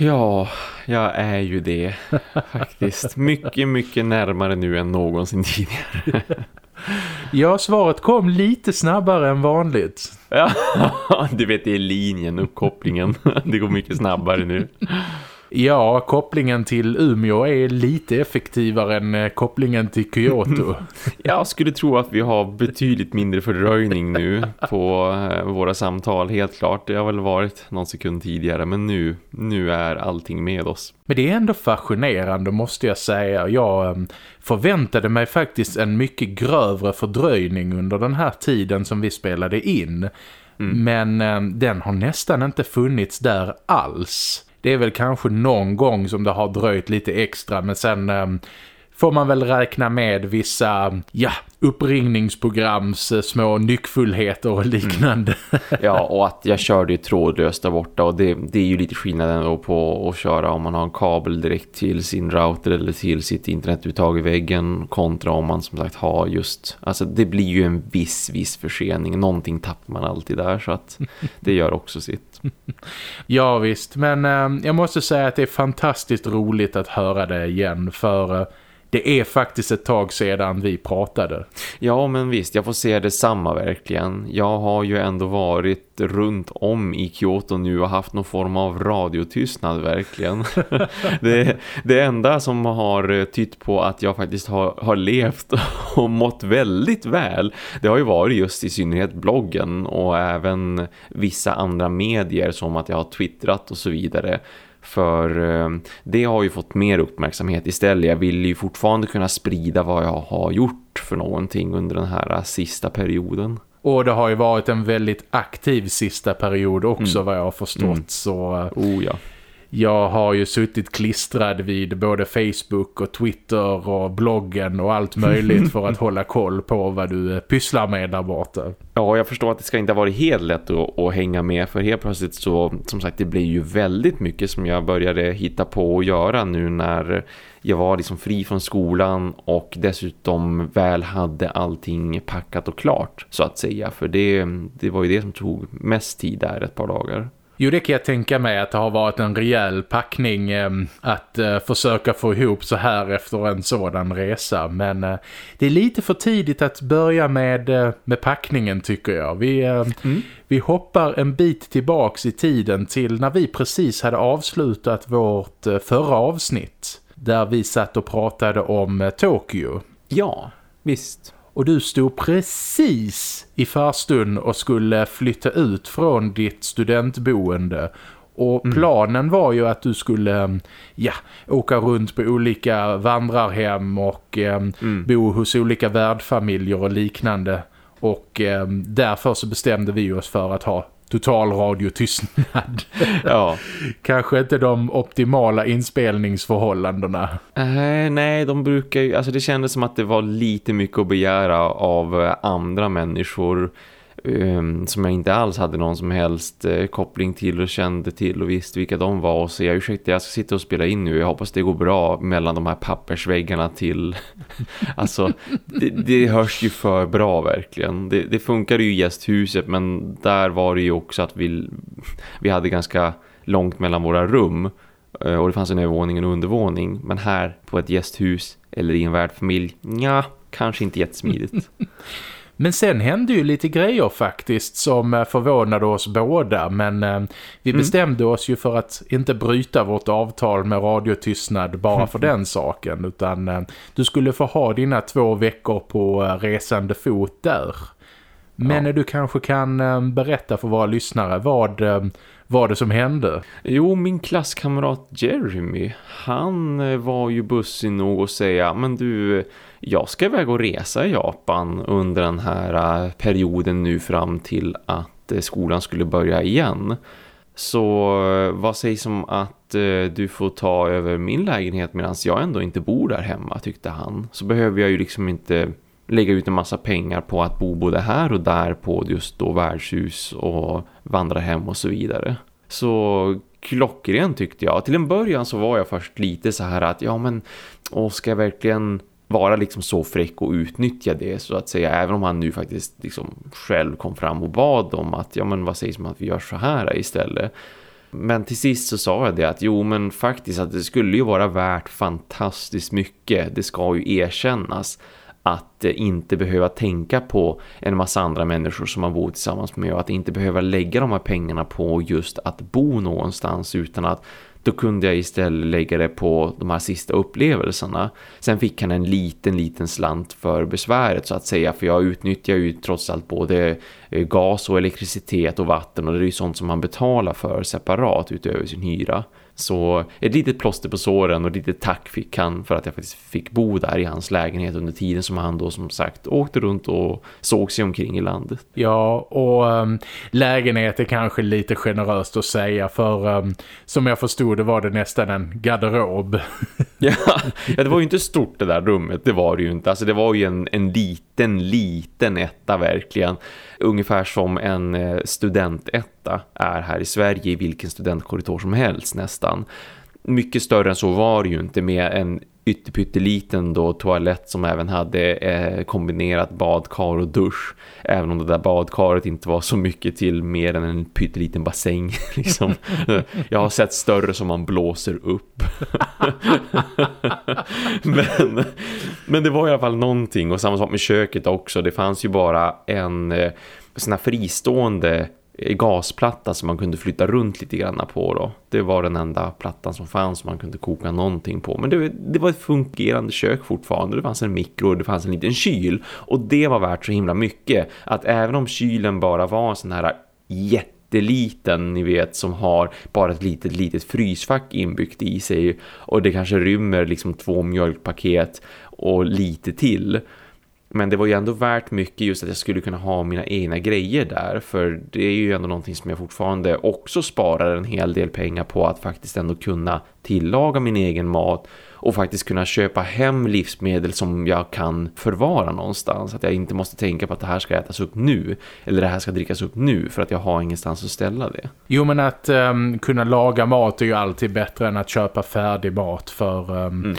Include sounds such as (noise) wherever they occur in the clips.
Ja, jag är ju det (laughs) faktiskt. Mycket, mycket närmare nu än någonsin tidigare. (laughs) Ja, svaret kom lite snabbare än vanligt. Ja, (laughs) du vet det är linjen, uppkopplingen. Det går mycket snabbare nu. Ja, kopplingen till Umeå är lite effektivare än eh, kopplingen till Kyoto. (laughs) Jag skulle tro att vi har betydligt mindre fördröjning nu på eh, våra samtal, helt klart. Det har väl varit någon sekund tidigare, men nu, nu är allting med oss. Men det är ändå fascinerande måste jag säga. Jag ehm, förväntade mig faktiskt en mycket grövre fördröjning under den här tiden som vi spelade in. Mm. Men ehm, den har nästan inte funnits där alls. Det är väl kanske någon gång som det har dröjt lite extra men sen ehm, får man väl räkna med vissa ja, uppringningsprograms eh, små nyckfullheter och liknande. Mm. Ja, och att jag körde ju trådlöst där borta och det, det är ju lite skillnaden då på att köra om man har en kabel direkt till sin router eller till sitt internetuttag i väggen kontra om man som sagt har just, alltså det blir ju en viss, viss försening. Någonting tappar man alltid där så att det gör också sitt. (laughs) Ja visst, men äh, jag måste säga att det är fantastiskt roligt att höra det igen för... Det är faktiskt ett tag sedan vi pratade. Ja, men visst, jag får se detsamma verkligen. Jag har ju ändå varit runt om i Kyoto nu och haft någon form av radiotystnad verkligen. (laughs) det, det enda som har tytt på att jag faktiskt har, har levt (laughs) och mått väldigt väl, det har ju varit just i synnerhet bloggen och även vissa andra medier som att jag har twittrat och så vidare. För eh, det har ju fått mer uppmärksamhet istället. Jag vill ju fortfarande kunna sprida vad jag har gjort för någonting under den här sista perioden. Och det har ju varit en väldigt aktiv sista period också mm. vad jag har förstått. Mm. Så eh, oh, ja. Jag har ju suttit klistrad vid både Facebook och Twitter och bloggen och allt möjligt (laughs) för att hålla koll på vad du eh, pysslar med där borta. Ja, jag förstår att det ska inte vara helt lätt att, att, hänga med för helt plötsligt så, som sagt, det blir ju väldigt mycket som jag började hitta på att göra nu när jag var liksom fri från skolan och dessutom väl hade allting packat och klart så att säga. För det, det var ju det som tog mest tid där ett par dagar. Jo, det kan jag tänka mig att det har varit en rejäl packning eh, att eh, försöka få ihop så här efter en sådan resa. Men eh, det är lite för tidigt att börja med, eh, med packningen tycker jag. Vi, eh, mm. vi hoppar en bit tillbaks i tiden till när vi precis hade avslutat vårt eh, förra avsnitt. Där vi satt och pratade om Tokyo. Ja, visst och du stod precis i farstun och skulle flytta ut från ditt studentboende och mm. planen var ju att du skulle ja, åka runt på olika vandrarhem och eh, mm. bo hos olika värdfamiljer och liknande. Och eh, därför så bestämde vi oss för att ha total radiotystnad. (laughs) ja. Kanske inte de optimala inspelningsförhållandena. Uh, nej, de brukar ju, alltså det kändes som att det var lite mycket att begära av eh, andra människor Ehm, som jag inte alls hade någon som helst uh, koppling till och kände till och visste vilka de var. Och säga ursäkta jag ska sitta och spela in nu. Jag hoppas det går bra mellan de här pappersväggarna till (laughs) alltså det, det hörs ju för bra verkligen. Det, det funkar ju i gästhuset men där var det ju också att vi, vi hade ganska långt mellan våra rum eh, och det fanns en övervåning och en undervåning. Men här på ett gästhus eller i en värdfamilj, ja, kanske inte jättesmidigt. (laughs) Men sen hände ju lite grejer faktiskt som eh, förvånade oss båda. Men eh, vi mm. bestämde oss ju för att inte bryta vårt avtal med radiotystnad bara för (laughs) den saken. Utan eh, du skulle få ha dina två veckor på eh, resande fot där. Men ja. du kanske kan eh, berätta för våra lyssnare vad eh, var det som hände? Jo, min klasskamrat Jeremy, han eh, var ju bussig nog att säga, men du, jag ska iväg och resa i Japan under den här eh, perioden nu fram till att eh, skolan skulle börja igen. Så vad sägs om att eh, du får ta över min lägenhet medan jag ändå inte bor där hemma tyckte han. Så behöver jag ju liksom inte lägga ut en massa pengar på att bo både här och där på just då värdshus och vandra hem och så vidare. Så klockren tyckte jag. Till en början så var jag först lite så här att ja men och ska jag verkligen vara liksom så fräck och utnyttja det så att säga även om han nu faktiskt liksom själv kom fram och bad om att ja men vad sägs om att vi gör så här istället men till sist så sa jag det att jo men faktiskt att det skulle ju vara värt fantastiskt mycket det ska ju erkännas att eh, inte behöva tänka på en massa andra människor som man bor tillsammans med och att inte behöva lägga de här pengarna på just att bo någonstans utan att då kunde jag istället lägga det på de här sista upplevelserna. Sen fick han en liten, liten slant för besväret så att säga. För jag utnyttjar ju trots allt både eh, gas och elektricitet och vatten. Och det är ju sånt som man betalar för separat utöver sin hyra. Så ett litet plåster på såren och lite tack fick han för att jag faktiskt fick bo där i hans lägenhet under tiden som han då som sagt åkte runt och såg sig omkring i landet. Ja, och ehm, um, lägenhet är kanske lite generöst att säga för um, som jag förstod det var det nästan en garderob. (laughs) (laughs) ja, ja, det var ju inte stort det där rummet, det var det ju inte. Alltså det var ju en, en liten, liten etta verkligen. Ungefär som en eh, studentetta är här i Sverige i vilken studentkorridor som helst nästan. Mycket större än så var det ju inte med en ytterpytteliten då toalett som även hade eh, kombinerat badkar och dusch. Även om det där badkaret inte var så mycket till mer än en pytteliten bassäng. (laughs) liksom. Jag har sett större som man blåser upp. (laughs) men, men det var i alla fall någonting och samma sak med köket också. Det fanns ju bara en eh, sån här fristående gasplatta som man kunde flytta runt lite grann på då. Det var den enda plattan som fanns som man kunde koka någonting på. Men det, det var ett fungerande kök fortfarande. Det fanns en mikro och det fanns en liten kyl. Och det var värt så himla mycket. Att även om kylen bara var en sån här jätteliten, ni vet, som har bara ett litet, litet frysfack inbyggt i sig. Och det kanske rymmer liksom två mjölkpaket och lite till men det var ju ändå värt mycket just att jag skulle kunna ha mina egna grejer där. För det är ju ändå någonting som jag fortfarande också sparar en hel del pengar på. Att faktiskt ändå kunna tillaga min egen mat. Och faktiskt kunna köpa hem livsmedel som jag kan förvara någonstans. Att jag inte måste tänka på att det här ska ätas upp nu. Eller det här ska drickas upp nu för att jag har ingenstans att ställa det. Jo men att um, kunna laga mat är ju alltid bättre än att köpa färdig mat. För um, mm.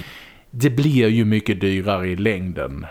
det blir ju mycket dyrare i längden.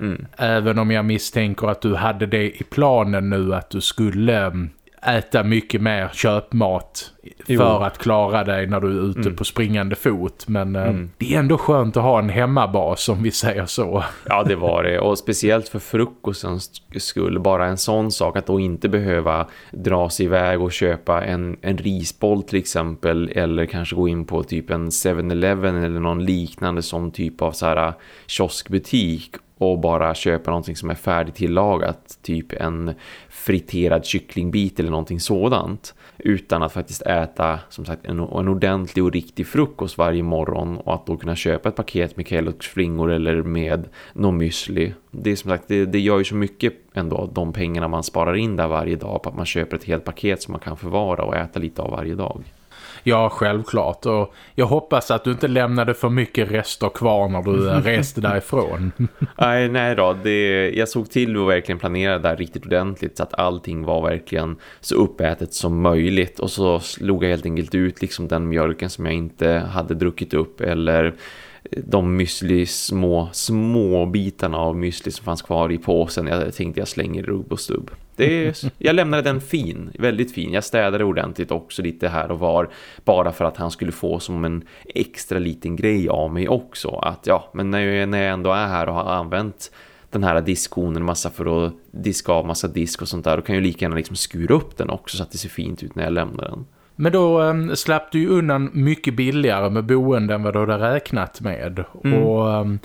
Mm. Även om jag misstänker att du hade det i planen nu att du skulle mm, äta mycket mer köpmat för jo. att klara dig när du är ute mm. på springande fot. Men eh, mm. det är ändå skönt att ha en hemmabas om vi säger så. Ja, det var det. Och speciellt för frukostens skull. Bara en sån sak att då inte behöva dra sig iväg och köpa en, en risboll till exempel. Eller kanske gå in på typ en 7-Eleven eller någon liknande som typ av så här kioskbutik och bara köpa någonting som är färdigt tillagat, typ en friterad kycklingbit eller någonting sådant utan att faktiskt äta som sagt en, en ordentlig och riktig frukost varje morgon och att då kunna köpa ett paket med Kellogg's flingor eller med någon müsli. Det är som sagt, det, det gör ju så mycket ändå de pengarna man sparar in där varje dag på att man köper ett helt paket som man kan förvara och äta lite av varje dag. Ja, självklart. Och jag hoppas att du inte lämnade för mycket rester kvar när du (laughs) reste därifrån. (laughs) nej, nej då. Det, jag såg till att verkligen planera där riktigt ordentligt så att allting var verkligen så uppätet som möjligt. Och så slog jag helt enkelt ut liksom den mjölken som jag inte hade druckit upp eller de müsli små, små bitarna av müsli som fanns kvar i påsen. Jag tänkte jag slänger rubb och stubb. Det är, jag lämnade den fin, väldigt fin. Jag städade ordentligt också lite här och var. Bara för att han skulle få som en extra liten grej av mig också. Att ja, men när jag, när jag ändå är här och har använt den här diskonen massa för att diska av massa disk och sånt där. Då kan jag lika gärna liksom skura upp den också så att det ser fint ut när jag lämnar den. Men då um, slapp du ju undan mycket billigare med boende än vad du hade räknat med. Mm. Och um,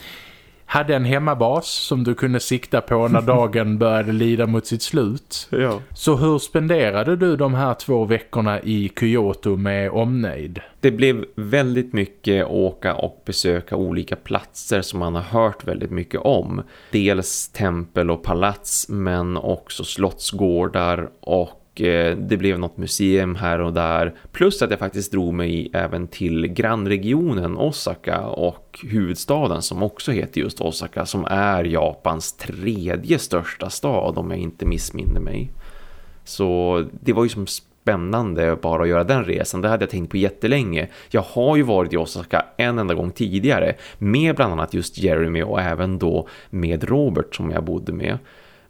hade en hemmabas som du kunde sikta på när (laughs) dagen började lida mot sitt slut. Ja. Så hur spenderade du de här två veckorna i Kyoto med omnejd? Det blev väldigt mycket åka och besöka olika platser som man har hört väldigt mycket om. Dels tempel och palats men också slottsgårdar och och eh, det blev något museum här och där. Plus att jag faktiskt drog mig även till grannregionen Osaka och huvudstaden som också heter just Osaka som är Japans tredje största stad om jag inte missminner mig. Så det var ju som spännande bara att göra den resan. Det hade jag tänkt på jättelänge. Jag har ju varit i Osaka en enda gång tidigare med bland annat just Jeremy och även då med Robert som jag bodde med.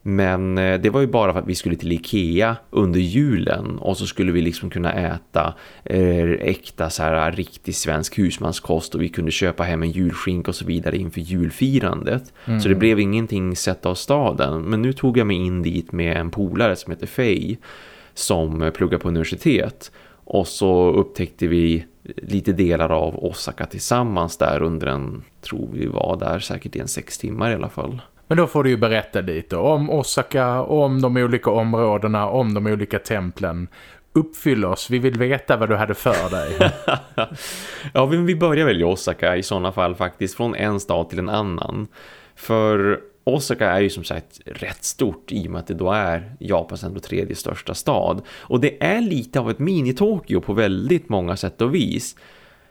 Men eh, det var ju bara för att vi skulle till Ikea under julen och så skulle vi liksom kunna äta eh, äkta så här riktig svensk husmanskost och vi kunde köpa hem en julskink och så vidare inför julfirandet. Mm. Så det blev ingenting sett av staden. Men nu tog jag mig in dit med en polare som heter Faye som pluggar på universitet. Och så upptäckte vi lite delar av Osaka tillsammans där under en, tror vi var där säkert i en sex timmar i alla fall. Men då får du ju berätta lite om Osaka, om de olika områdena, om de olika templen. Uppfyll oss, vi vill veta vad du hade för dig. (laughs) ja, vi börjar väl i Osaka i sådana fall faktiskt, från en stad till en annan. För Osaka är ju som sagt rätt stort i och med att det då är Japans ändå tredje största stad. Och det är lite av ett mini-Tokyo på väldigt många sätt och vis.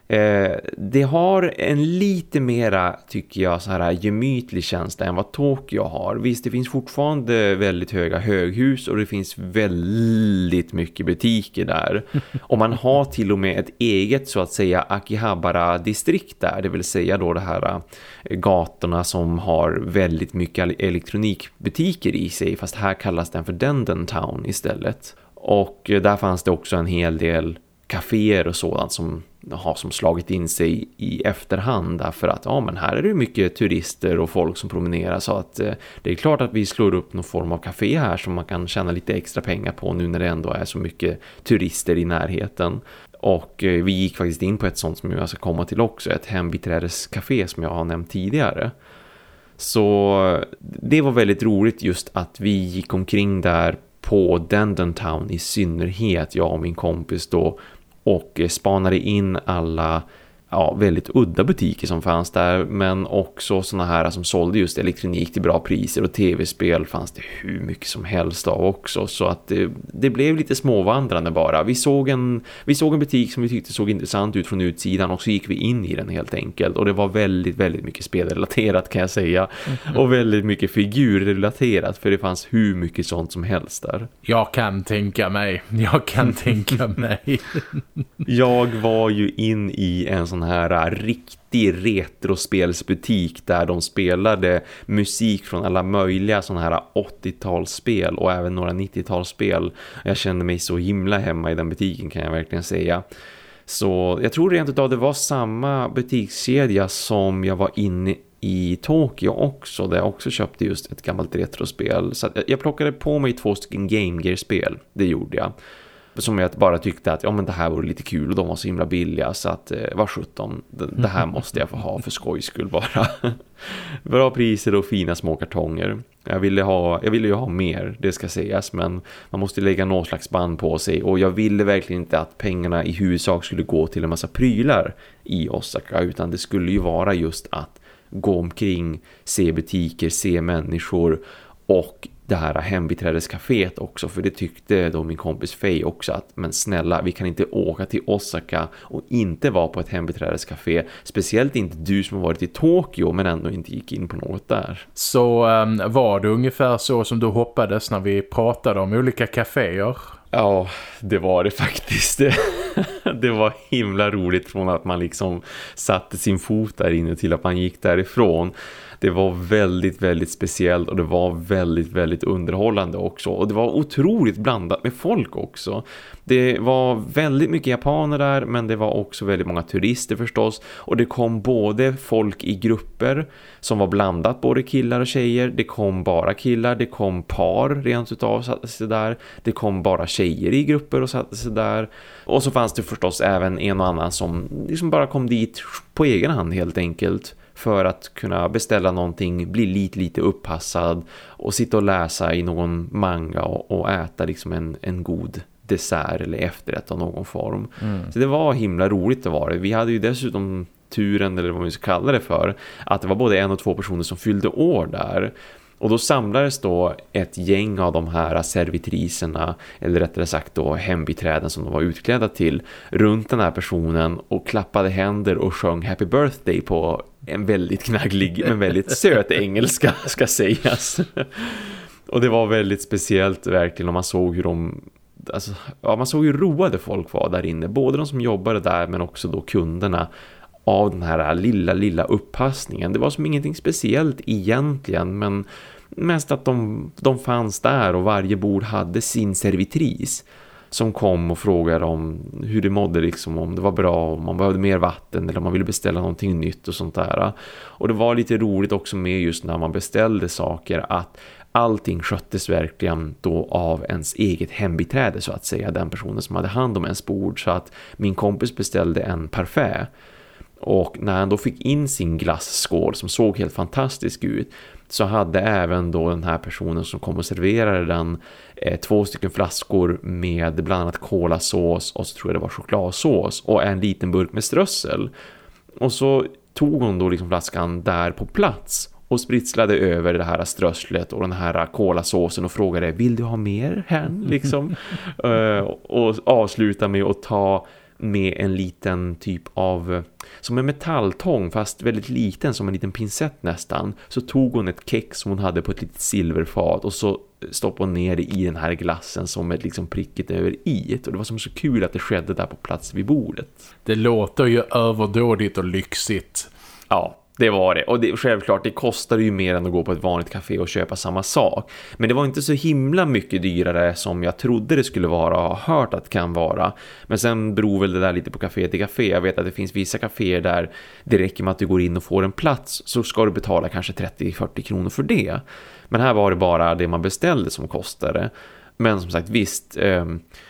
Eh, det har en lite mera, tycker jag, så här gemytlig känsla än vad Tokyo har. Visst, det finns fortfarande väldigt höga höghus och det finns väldigt mycket butiker där. (laughs) Och man har till och med ett eget, så att säga, Akihabara-distrikt där. Det vill säga då det här eh, gatorna som har väldigt mycket elektronikbutiker i sig. Fast här kallas den för Denden Town istället. Och eh, där fanns det också en hel del kaféer och sådant som har som slagit in sig i efterhand därför att ja men här är det mycket turister och folk som promenerar så att eh, det är klart att vi slår upp någon form av kafé här som man kan tjäna lite extra pengar på nu när det ändå är så mycket turister i närheten. Och eh, vi gick faktiskt in på ett sånt som jag ska komma till också, ett hembiträdescafé som jag har nämnt tidigare. Så det var väldigt roligt just att vi gick omkring där på Dendon Town i synnerhet, jag och min kompis då och eh, spanade in alla ja, väldigt udda butiker som fanns där men också såna här som sålde just elektronik till bra priser och tv-spel fanns det hur mycket som helst av också så att det, det, blev lite småvandrande bara. Vi såg, en, vi såg en butik som vi tyckte såg intressant ut från utsidan och så gick vi in i den helt enkelt och det var väldigt, väldigt mycket spelrelaterat kan jag säga mm. och väldigt mycket figurrelaterat för det fanns hur mycket sånt som helst där. Jag kan tänka mig, jag kan tänka mig. jag var ju in i en sån sån här äh, riktig retrospelsbutik där de spelade musik från alla möjliga sån här äh, 80-talsspel och även några 90-talsspel. Jag kände mig så himla hemma i den butiken kan jag verkligen säga. Så jag tror rent utav det var samma butikskedja som jag var inne i Tokyo också där jag också köpte just ett gammalt retrospel. Så jag plockade på mig två stycken Game Gear-spel, det gjorde jag som jag bara tyckte att ja men det här vore lite kul och de var så himla billiga så att eh, vad sjutton, det, det här måste jag få ha för skojs skull bara. (laughs) Bra priser och fina små kartonger. Jag ville, ha, jag ville ju ha mer, det ska sägas, men man måste lägga någon slags band på sig och jag ville verkligen inte att pengarna i huvudsak skulle gå till en massa prylar i Osaka utan det skulle ju vara just att gå omkring, se butiker, se människor och det här hembiträdescaféet också för det tyckte då min kompis Faye också att men snälla vi kan inte åka till Osaka och inte vara på ett hembiträdescafé speciellt inte du som har varit i Tokyo men ändå inte gick in på något där. Så um, var det ungefär så som du hoppades när vi pratade om olika kaféer? Ja, det var det faktiskt. (laughs) Det, var himla roligt från att man liksom satte sin fot där inne till att man gick därifrån. Det var väldigt, väldigt speciellt och det var väldigt, väldigt underhållande också. Och det var otroligt blandat med folk också. Det var väldigt mycket japaner där men det var också väldigt många turister förstås. Och det kom både folk i grupper som var blandat, både killar och tjejer. Det kom bara killar, det kom par rent utav satte sig där. Det kom bara tjejer i grupper och satte sig där. Och så fanns det förstås även en och annan som liksom bara kom dit på egen hand helt enkelt för att kunna beställa någonting, bli lite lite uppassad och sitta och läsa i någon manga och, och äta liksom en, en god dessert eller efterrätt av någon form. Mm. Så det var himla roligt att vara. Vi hade ju dessutom turen eller vad vi ska kalla det för att det var både en och två personer som fyllde år där Och då samlades då ett gäng av de här servitriserna, eller rättare sagt då hembiträden som de var utklädda till, runt den här personen och klappade händer och sjöng Happy Birthday på en väldigt knagglig men väldigt söt engelska ska sägas. Och det var väldigt speciellt verkligen om man såg hur de alltså, ja, man såg hur roade folk var där inne. Både de som jobbade där men också då kunderna av den här lilla, lilla upppassningen. Det var som ingenting speciellt egentligen men mest att de, de fanns där och varje bord hade sin servitris som kom och frågade om hur det mådde liksom, om det var bra, om man behövde mer vatten eller om man ville beställa någonting nytt och sånt där. Och det var lite roligt också med just när man beställde saker att allting sköttes verkligen då av ens eget hembiträde så att säga, den personen som hade hand om ens bord så att min kompis beställde en parfait och när han då fick in sin glasskål som såg helt fantastisk ut så hade även då den här personen som kom och serverade den Eh, två stycken flaskor med bland annat kolasås och så tror jag det var chokladsås och en liten burk med strössel. Och så tog hon då liksom flaskan där på plats och spritslade över det här strösslet och den här kolasåsen och frågade vill du ha mer hen (laughs) liksom uh, och avsluta med att ta med en liten typ av som en metalltång fast väldigt liten som en liten pincett nästan så tog hon ett kex som hon hade på ett litet silverfat och så stoppade hon ner det i den här glassen som ett liksom prickigt över i och det var som så kul att det skedde där på plats vid bordet. Det låter ju överdådigt och lyxigt. Ja, det var det. Och det, självklart, det kostar ju mer än att gå på ett vanligt café och köpa samma sak. Men det var inte så himla mycket dyrare som jag trodde det skulle vara och har hört att det kan vara. Men sen beror väl det där lite på café till café. Jag vet att det finns vissa kaféer där det räcker med att du går in och får en plats så ska du betala kanske 30-40 kronor för det. Men här var det bara det man beställde som kostade. Men som sagt, visst... Eh,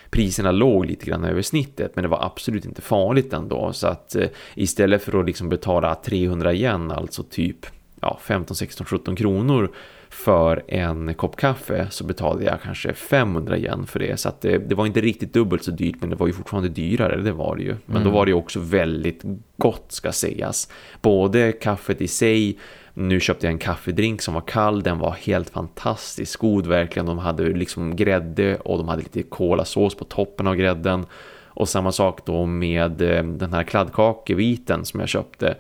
priserna låg lite grann över snittet men det var absolut inte farligt ändå. Så att eh, istället för att liksom betala 300 igen alltså typ ja, 15, 16, 17 kronor för en kopp kaffe så betalade jag kanske 500 igen för det. Så att det, det, var inte riktigt dubbelt så dyrt men det var ju fortfarande dyrare, det var det ju. Men mm. då var det också väldigt gott ska sägas. Både kaffet i sig nu köpte jag en kaffedrink som var kall. Den var helt fantastiskt god verkligen. De hade liksom grädde och de hade lite kolasås på toppen av grädden. Och samma sak då med eh, den här kladdkakeviten som jag köpte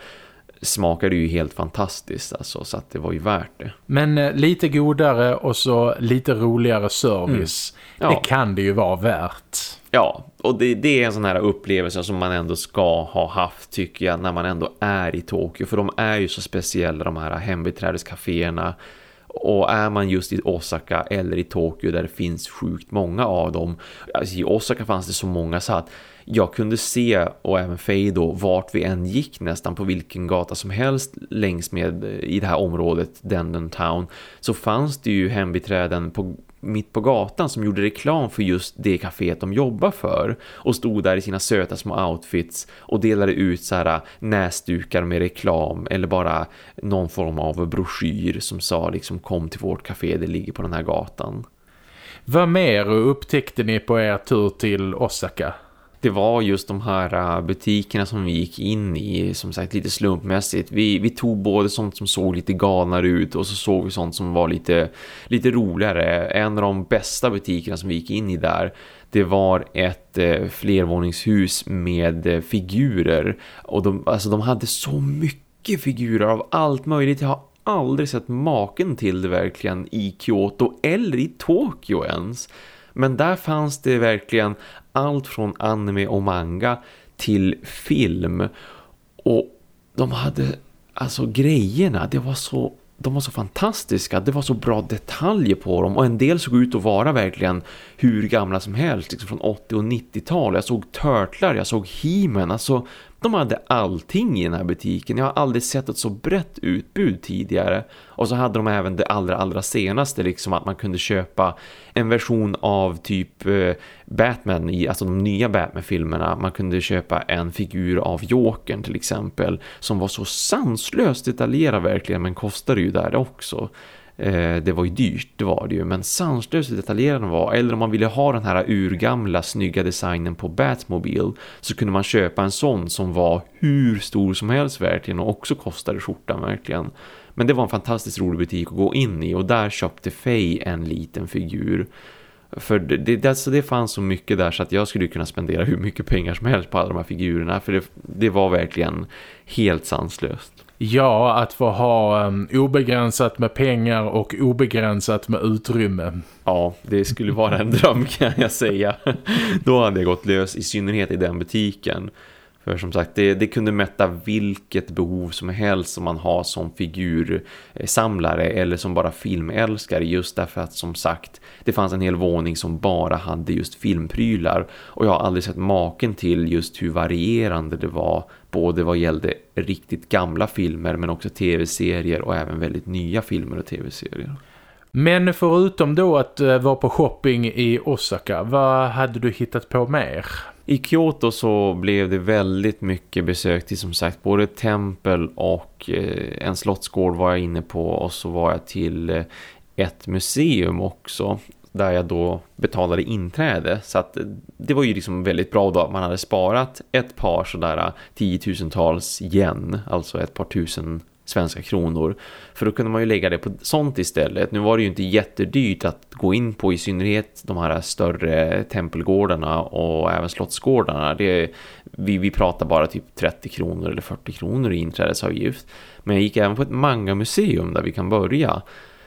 smakade ju helt fantastiskt alltså, så att det var ju värt det. Men eh, lite godare och så lite roligare service. Mm. Ja. Det kan det ju vara värt. Ja, och det, det, är en sån här upplevelse som man ändå ska ha haft tycker jag när man ändå är i Tokyo. För de är ju så speciella de här hembiträdescaféerna. Och är man just i Osaka eller i Tokyo där det finns sjukt många av dem. Alltså I Osaka fanns det så många så att jag kunde se, och även Faye då, vart vi än gick nästan på vilken gata som helst längs med eh, i det här området, Denden Town, så fanns det ju hembiträden på mitt på gatan som gjorde reklam för just det kaféet de jobbar för och stod där i sina söta små outfits och delade ut så här äh, näsdukar med reklam eller bara någon form av broschyr som sa liksom kom till vårt kafé, det ligger på den här gatan. Vad mer upptäckte ni på er tur till Osaka? Det var just de här äh, butikerna som vi gick in i som sagt lite slumpmässigt. Vi, vi tog både sånt som såg lite galnare ut och så såg vi sånt som var lite, lite roligare. En av de bästa butikerna som vi gick in i där det var ett eh, flervåningshus med eh, figurer och de, alltså, de hade så mycket figurer av allt möjligt. Jag har aldrig sett maken till det verkligen i Kyoto eller i Tokyo ens. Men där fanns det verkligen allt från anime och manga till film. Och de hade alltså grejerna, det var så de var så fantastiska, det var så bra detaljer på dem och en del såg ut att vara verkligen hur gamla som helst, liksom från 80- och 90-tal. Jag såg Turtlar, jag såg He-Man, alltså de hade allting i den här butiken. Jag har aldrig sett ett så brett utbud tidigare. Och så hade de även det allra allra senaste liksom att man kunde köpa en version av typ eh, Batman i alltså de nya Batman-filmerna. Man kunde köpa en figur av Jokern till exempel som var så sanslöst detaljerad verkligen men kostade ju där också. Eh, det var ju dyrt, det var det ju. Men sanslöst detaljerad den var. Eller om man ville ha den här urgamla snygga designen på Batmobile så kunde man köpa en sån som var hur stor som helst verkligen och också kostade skjortan verkligen. Men det var en fantastiskt rolig butik att gå in i och där köpte Faye en liten figur. För det, det, alltså det fanns så mycket där så att jag skulle kunna spendera hur mycket pengar som helst på alla de här figurerna. För det, det var verkligen helt sanslöst. Ja, att få ha um, obegränsat med pengar och obegränsat med utrymme. Ja, det skulle vara en (laughs) dröm kan jag säga. Då hade jag gått lös i synnerhet i den butiken. För som sagt, det, det, kunde mätta vilket behov som helst som man har som figursamlare eller som bara filmälskare just därför att som sagt, det fanns en hel våning som bara hade just filmprylar och jag har aldrig sett maken till just hur varierande det var både vad gällde riktigt gamla filmer men också tv-serier och även väldigt nya filmer och tv-serier. Men förutom då att eh, vara på shopping i Osaka, vad hade du hittat på mer? I Kyoto så blev det väldigt mycket besök till som sagt både tempel och eh, en slottsgård var jag inne på och så var jag till eh, ett museum också där jag då betalade inträde. Så att eh, det var ju liksom väldigt bra då att man hade sparat ett par sådär tiotusentals yen, alltså ett par tusen svenska kronor. För då kunde man ju lägga det på sånt istället. Nu var det ju inte jättedyrt att gå in på i synnerhet de här större tempelgårdarna och även slottsgårdarna. Det, vi, vi pratar bara typ 30 kronor eller 40 kronor i inträdesavgift. Men jag gick även på ett manga-museum där vi kan börja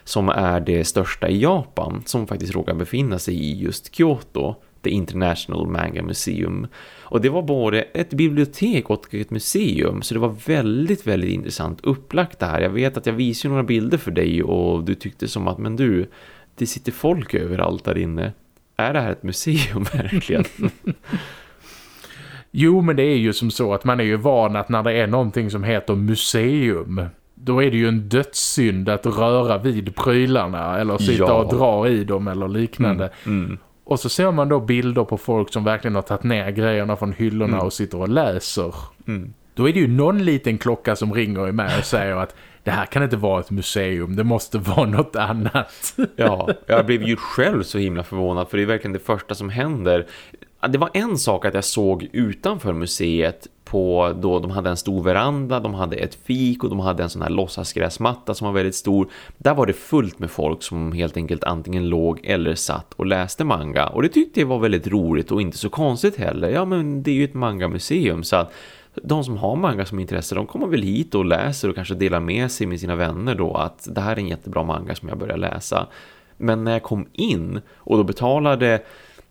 som är det största i Japan som faktiskt råkar befinna sig i just Kyoto, The International Manga Museum. Och det var både ett bibliotek och ett museum så det var väldigt, väldigt intressant upplagt det här. Jag vet att jag visade några bilder för dig och du tyckte som att, men du, det sitter folk överallt där inne. Är det här ett museum (laughs) verkligen? (laughs) Jo, men det är ju som så att man är ju van att när det är någonting som heter museum då är det ju en dödssynd att röra vid prylarna eller sitta ja. och dra i dem eller liknande. Mm, mm. Och så ser man då bilder på folk som verkligen har tagit ner grejerna från hyllorna mm. och sitter och läser. Mm. Då är det ju någon liten klocka som ringer i mig och säger att det här kan inte vara ett museum, det måste (laughs) vara något annat. ja, jag blev ju själv så himla förvånad för det är verkligen det första som händer. Det var en sak att jag såg utanför museet på då de hade en stor veranda, de hade ett fik och de hade en sån här låtsasgräsmatta som var väldigt stor. Där var det fullt med folk som helt enkelt antingen låg eller satt och läste manga. Och det tyckte jag var väldigt roligt och inte så konstigt heller. Ja men det är ju ett manga-museum så att de som har manga som intresse de kommer väl hit och läser och kanske delar med sig med sina vänner då att det här är en jättebra manga som jag börjar läsa. Men när jag kom in och då betalade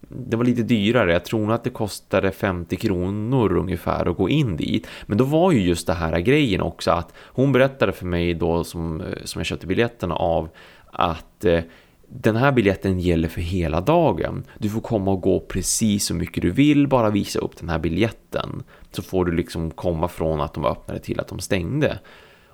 det var lite dyrare. Jag tror nog att det kostade 50 kronor ungefär att gå in dit. Men då var ju just det här grejen också att hon berättade för mig då som, eh, som jag köpte biljetterna av att eh, den här biljetten gäller för hela dagen. Du får komma och gå precis så mycket du vill, bara visa upp den här biljetten. Så får du liksom komma från att de öppnade till att de stängde.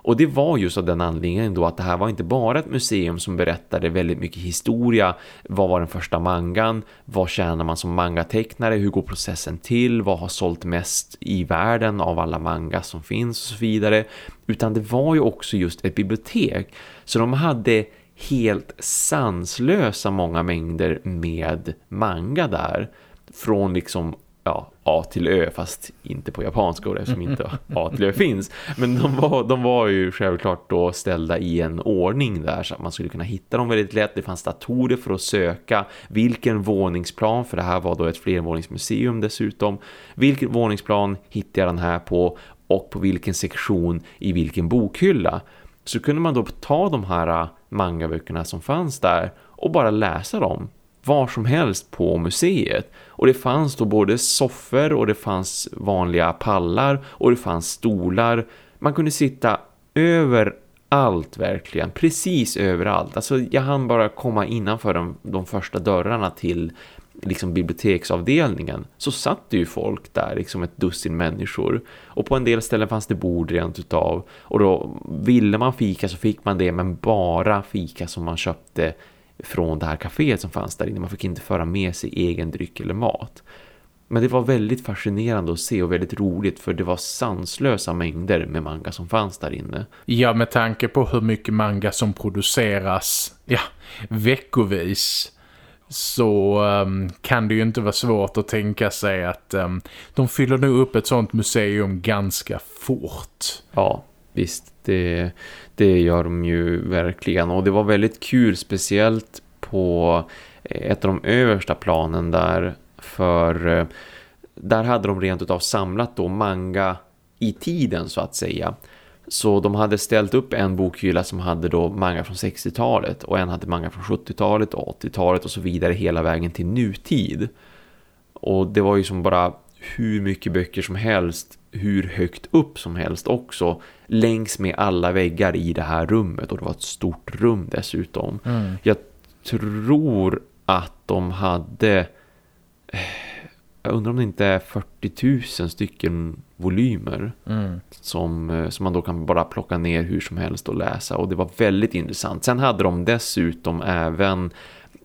Och det var just av den anledningen då att det här var inte bara ett museum som berättade väldigt mycket historia. Vad var den första mangan? Vad tjänar man som mangatecknare? Hur går processen till? Vad har sålt mest i världen av alla manga som finns och så vidare? Utan det var ju också just ett bibliotek. Så de hade helt sanslösa många mängder med manga där. Från liksom ja, A till Ö fast inte på japanska och eftersom inte A till Ö finns. Men de var, de var ju självklart då ställda i en ordning där så att man skulle kunna hitta dem väldigt lätt. Det fanns datorer för att söka vilken våningsplan, för det här var då ett flervåningsmuseum dessutom. Vilken våningsplan hittade jag den här på och på vilken sektion i vilken bokhylla. Så kunde man då ta de här äh, mangaböckerna som fanns där och bara läsa dem var som helst på museet. Och det fanns då både soffor och det fanns vanliga pallar och det fanns stolar. Man kunde sitta överallt verkligen, precis överallt. Alltså jag hann bara komma innanför de, de första dörrarna till liksom biblioteksavdelningen så satt det ju folk där, liksom ett dussin människor. Och på en del ställen fanns det bord rent utav. Och då ville man fika så fick man det, men bara fika som man köpte från det här kaféet som fanns där inne. Man fick inte föra med sig egen dryck eller mat. Men det var väldigt fascinerande att se och väldigt roligt för det var sanslösa mängder med manga som fanns där inne. Ja, med tanke på hur mycket manga som produceras ja, veckovis så um, kan det ju inte vara svårt att tänka sig att um, de fyller nu upp ett sånt museum ganska fort. Ja, Visst, det, det gör de ju verkligen. Och det var väldigt kul, speciellt på eh, ett av de översta planen där. För eh, där hade de rent utav samlat då manga i tiden så att säga. Så de hade ställt upp en bokhylla som hade då manga från 60-talet och en hade manga från 70-talet och 80-talet och så vidare hela vägen till nutid. Och det var ju som bara hur mycket böcker som helst, hur högt upp som helst också längs med alla väggar i det här rummet och det var ett stort rum dessutom. Mm. Jag tror att de hade eh, jag undrar om det inte är 40 000 stycken volymer mm. som, eh, som man då kan bara plocka ner hur som helst och läsa och det var väldigt intressant. Sen hade de dessutom även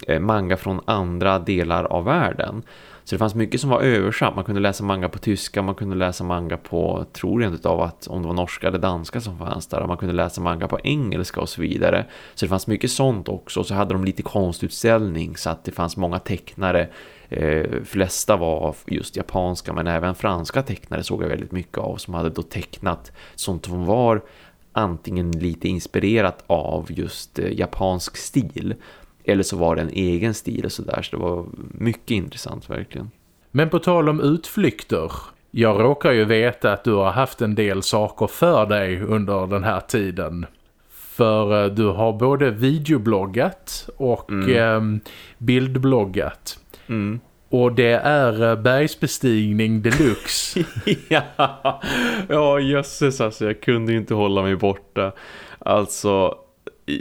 eh, manga från andra delar av världen. Så det fanns mycket som var översatt. Man kunde läsa manga på tyska, man kunde läsa manga på, tror jag inte av att om det var norska eller danska som fanns där. Man kunde läsa manga på engelska och så vidare. Så det fanns mycket sånt också. Så hade de lite konstutställning så att det fanns många tecknare. Eh, flesta var just japanska men även franska tecknare såg jag väldigt mycket av som hade då tecknat sånt som var antingen lite inspirerat av just eh, japansk stil eller så var det en egen stil och sådär. Så det var mycket intressant verkligen. Men på tal om utflykter. Jag råkar ju veta att du har haft en del saker för dig under den här tiden. För eh, du har både videobloggat och mm. eh, bildbloggat. Mm. Och det är eh, bergsbestigning deluxe. (laughs) ja, ja jösses alltså. Jag kunde inte hålla mig borta. Alltså,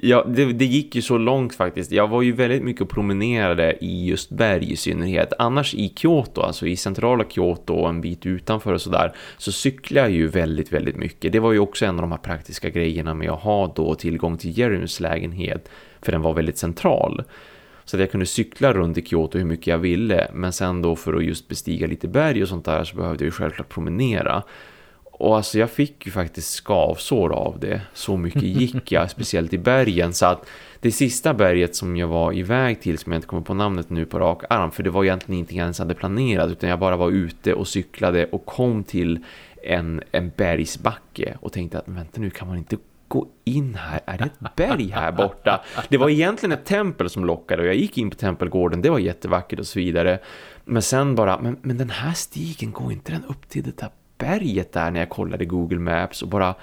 Ja, det, det, gick ju så långt faktiskt. Jag var ju väldigt mycket och promenerade i just berg i synnerhet. Annars i Kyoto, alltså i centrala Kyoto och en bit utanför och sådär, så cyklar jag ju väldigt, väldigt mycket. Det var ju också en av de här praktiska grejerna med att ha då tillgång till Jeremys lägenhet, för den var väldigt central. Så att jag kunde cykla runt i Kyoto hur mycket jag ville, men sen då för att just bestiga lite berg och sånt där så behövde jag ju självklart promenera. Och alltså jag fick ju faktiskt skavsår av det. Så mycket gick jag, (laughs) speciellt i bergen. Så att det sista berget som jag var iväg till, som jag inte kommer på namnet nu på rak arm. För det var egentligen ingenting jag ens hade planerat. Utan jag bara var ute och cyklade och kom till en, en bergsbacke. Och tänkte att vänta nu kan man inte gå in här. Är det ett berg här borta? Det var egentligen ett tempel som lockade och jag gick in på tempelgården. Det var jättevackert och så vidare. Men sen bara, men, men den här stigen går inte den upp till det där berget där när jag kollade Google Maps och bara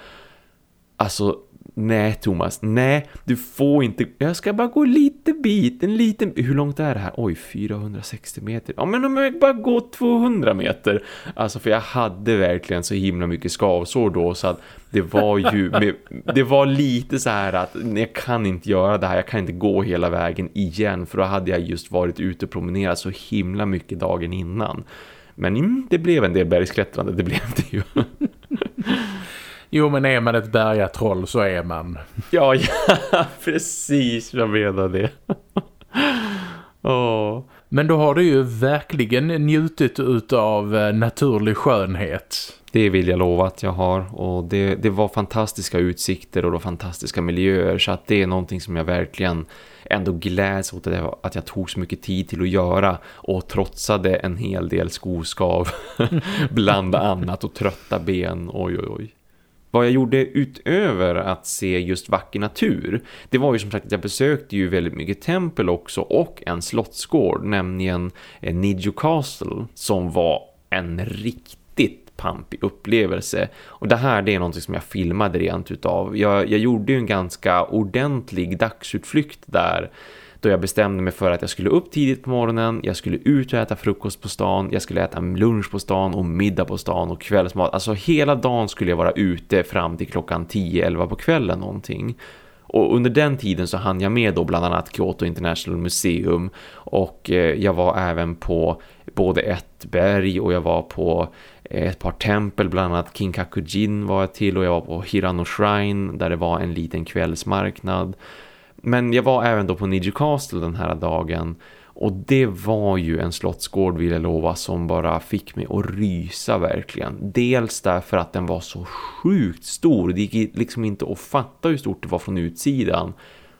alltså nej Thomas, nej du får inte, jag ska bara gå lite bit, en liten, hur långt är det här? Oj, 460 meter, ja men om jag bara går 200 meter. Alltså för jag hade verkligen så himla mycket skavsår då så att det var ju, (laughs) det var lite så här att jag kan inte göra det här, jag kan inte gå hela vägen igen för då hade jag just varit ute och promenerat så himla mycket dagen innan men mm, det blev en del bergsklättrande, det blev det ju. (laughs) jo, men är man ett bergatroll så är man. ja, (laughs) ja, precis, jag menar det. (laughs) oh. Men då har du ju verkligen njutit av eh, naturlig skönhet. Det vill jag lova att jag har och det, det var fantastiska utsikter och fantastiska miljöer så att det är någonting som jag verkligen ändå gläds åt att jag tog så mycket tid till att göra och trotsade en hel del skoskav (laughs) bland annat och trötta ben, oj oj oj. Vad jag gjorde utöver att se just vacker natur, det var ju som sagt att jag besökte ju väldigt mycket tempel också och en slottsgård, nämligen eh, Nijo Castle som var en riktig pampig upplevelse. Och det här det är något som jag filmade rent utav. Jag, jag gjorde ju en ganska ordentlig dagsutflykt där då jag bestämde mig för att jag skulle upp tidigt på morgonen, jag skulle ut och äta frukost på stan, jag skulle äta lunch på stan och middag på stan och kvällsmat. Alltså hela dagen skulle jag vara ute fram till klockan 10-11 på kvällen någonting. Och under den tiden så hann jag med då bland annat Kyoto International Museum och eh, jag var även på både ett berg och jag var på Eh, ett par tempel, bland annat Kinkakujin var jag till och jag var på Hirano Shrine där det var en liten kvällsmarknad. Men jag var även då på Niji Castle den här dagen och det var ju en slottsgård vill jag lova som bara fick mig att rysa verkligen. Dels därför att den var så sjukt stor. Det gick liksom inte att fatta hur stort det var från utsidan.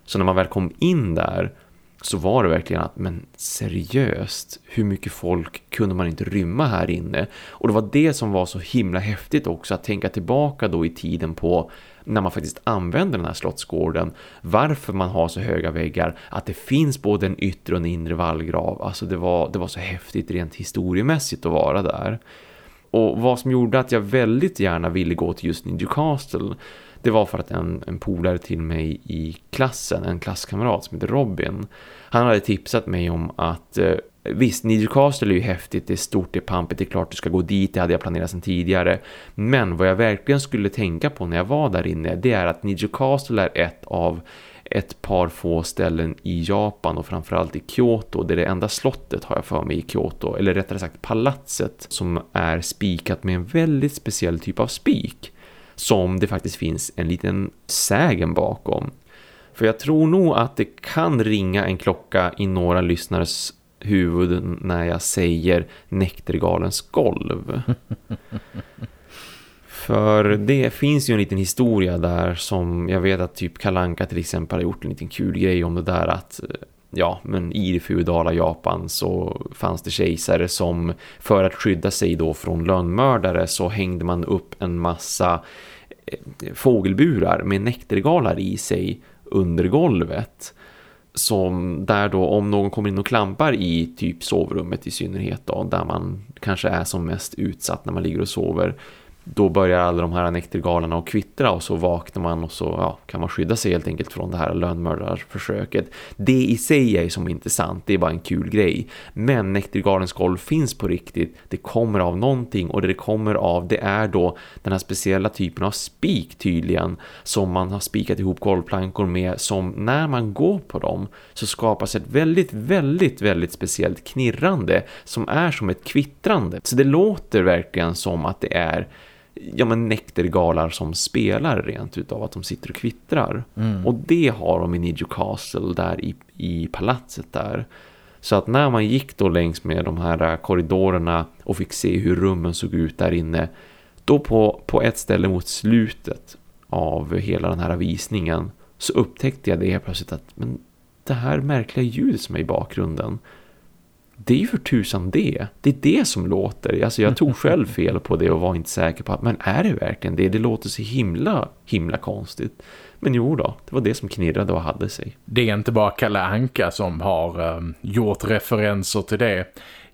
Så när man väl kom in där så var det verkligen att, men seriöst, hur mycket folk kunde man inte rymma här inne? Och det var det som var så himla häftigt också, att tänka tillbaka då i tiden på när man faktiskt använder den här slottsgården, varför man har så höga väggar, att det finns både en yttre och en inre vallgrav. Alltså det var, det var så häftigt rent historiemässigt att vara där. Och vad som gjorde att jag väldigt gärna ville gå till just Newcastle det var för att en, en polare till mig i klassen, en klasskamrat som heter Robin, han hade tipsat mig om att eh, Visst, Newcastle är ju häftigt, det är stort, det är pampigt, det är klart du ska gå dit, det hade jag planerat sedan tidigare. Men vad jag verkligen skulle tänka på när jag var där inne, det är att Newcastle är ett av ett par få ställen i Japan och framförallt i Kyoto. Det är det enda slottet har jag för mig i Kyoto, eller rättare sagt palatset som är spikat med en väldigt speciell typ av spik som det faktiskt finns en liten sägen bakom. För jag tror nog att det kan ringa en klocka i några lyssnares huvud när jag säger Näktergalens golv. (laughs) För det finns ju en liten historia där som jag vet att typ Kalanka till exempel har gjort en liten kul grej om det där att eh, ja, men i det feudala Japan så fanns det kejsare som för att skydda sig då från lönnmördare så hängde man upp en massa eh, fågelburar med nektergalar i sig under golvet. Som där då om någon kommer in och klampar i typ sovrummet i synnerhet då, där man kanske är som mest utsatt när man ligger och sover då börjar alla de här nektergalarna att kvittra och så vaknar man och så ja, kan man skydda sig helt enkelt från det här lönnmördarförsöket. Det i sig är som inte sant, det är bara en kul grej. Men nektergalens golv finns på riktigt, det kommer av någonting och det det kommer av det är då den här speciella typen av spik tydligen som man har spikat ihop golvplankor med som när man går på dem så skapas ett väldigt, väldigt, väldigt speciellt knirrande som är som ett kvittrande. Så det låter verkligen som att det är ja men nektergalar som spelar rent utav att de sitter och kvittrar. Mm. Och det har de i Newcastle där i, i palatset där. Så att när man gick då längs med de här korridorerna och fick se hur rummen såg ut där inne. Då på, på ett ställe mot slutet av hela den här visningen så upptäckte jag det helt plötsligt att men det här märkliga ljudet som är i bakgrunden det är ju för tusan det. Det är det som låter. Alltså jag tog själv (laughs) fel på det och var inte säker på att men är det verkligen det? Det låter så himla, himla konstigt. Men jo då, det var det som knirrade och hade sig. Det är inte bara Kalle Anka som har um, gjort referenser till det.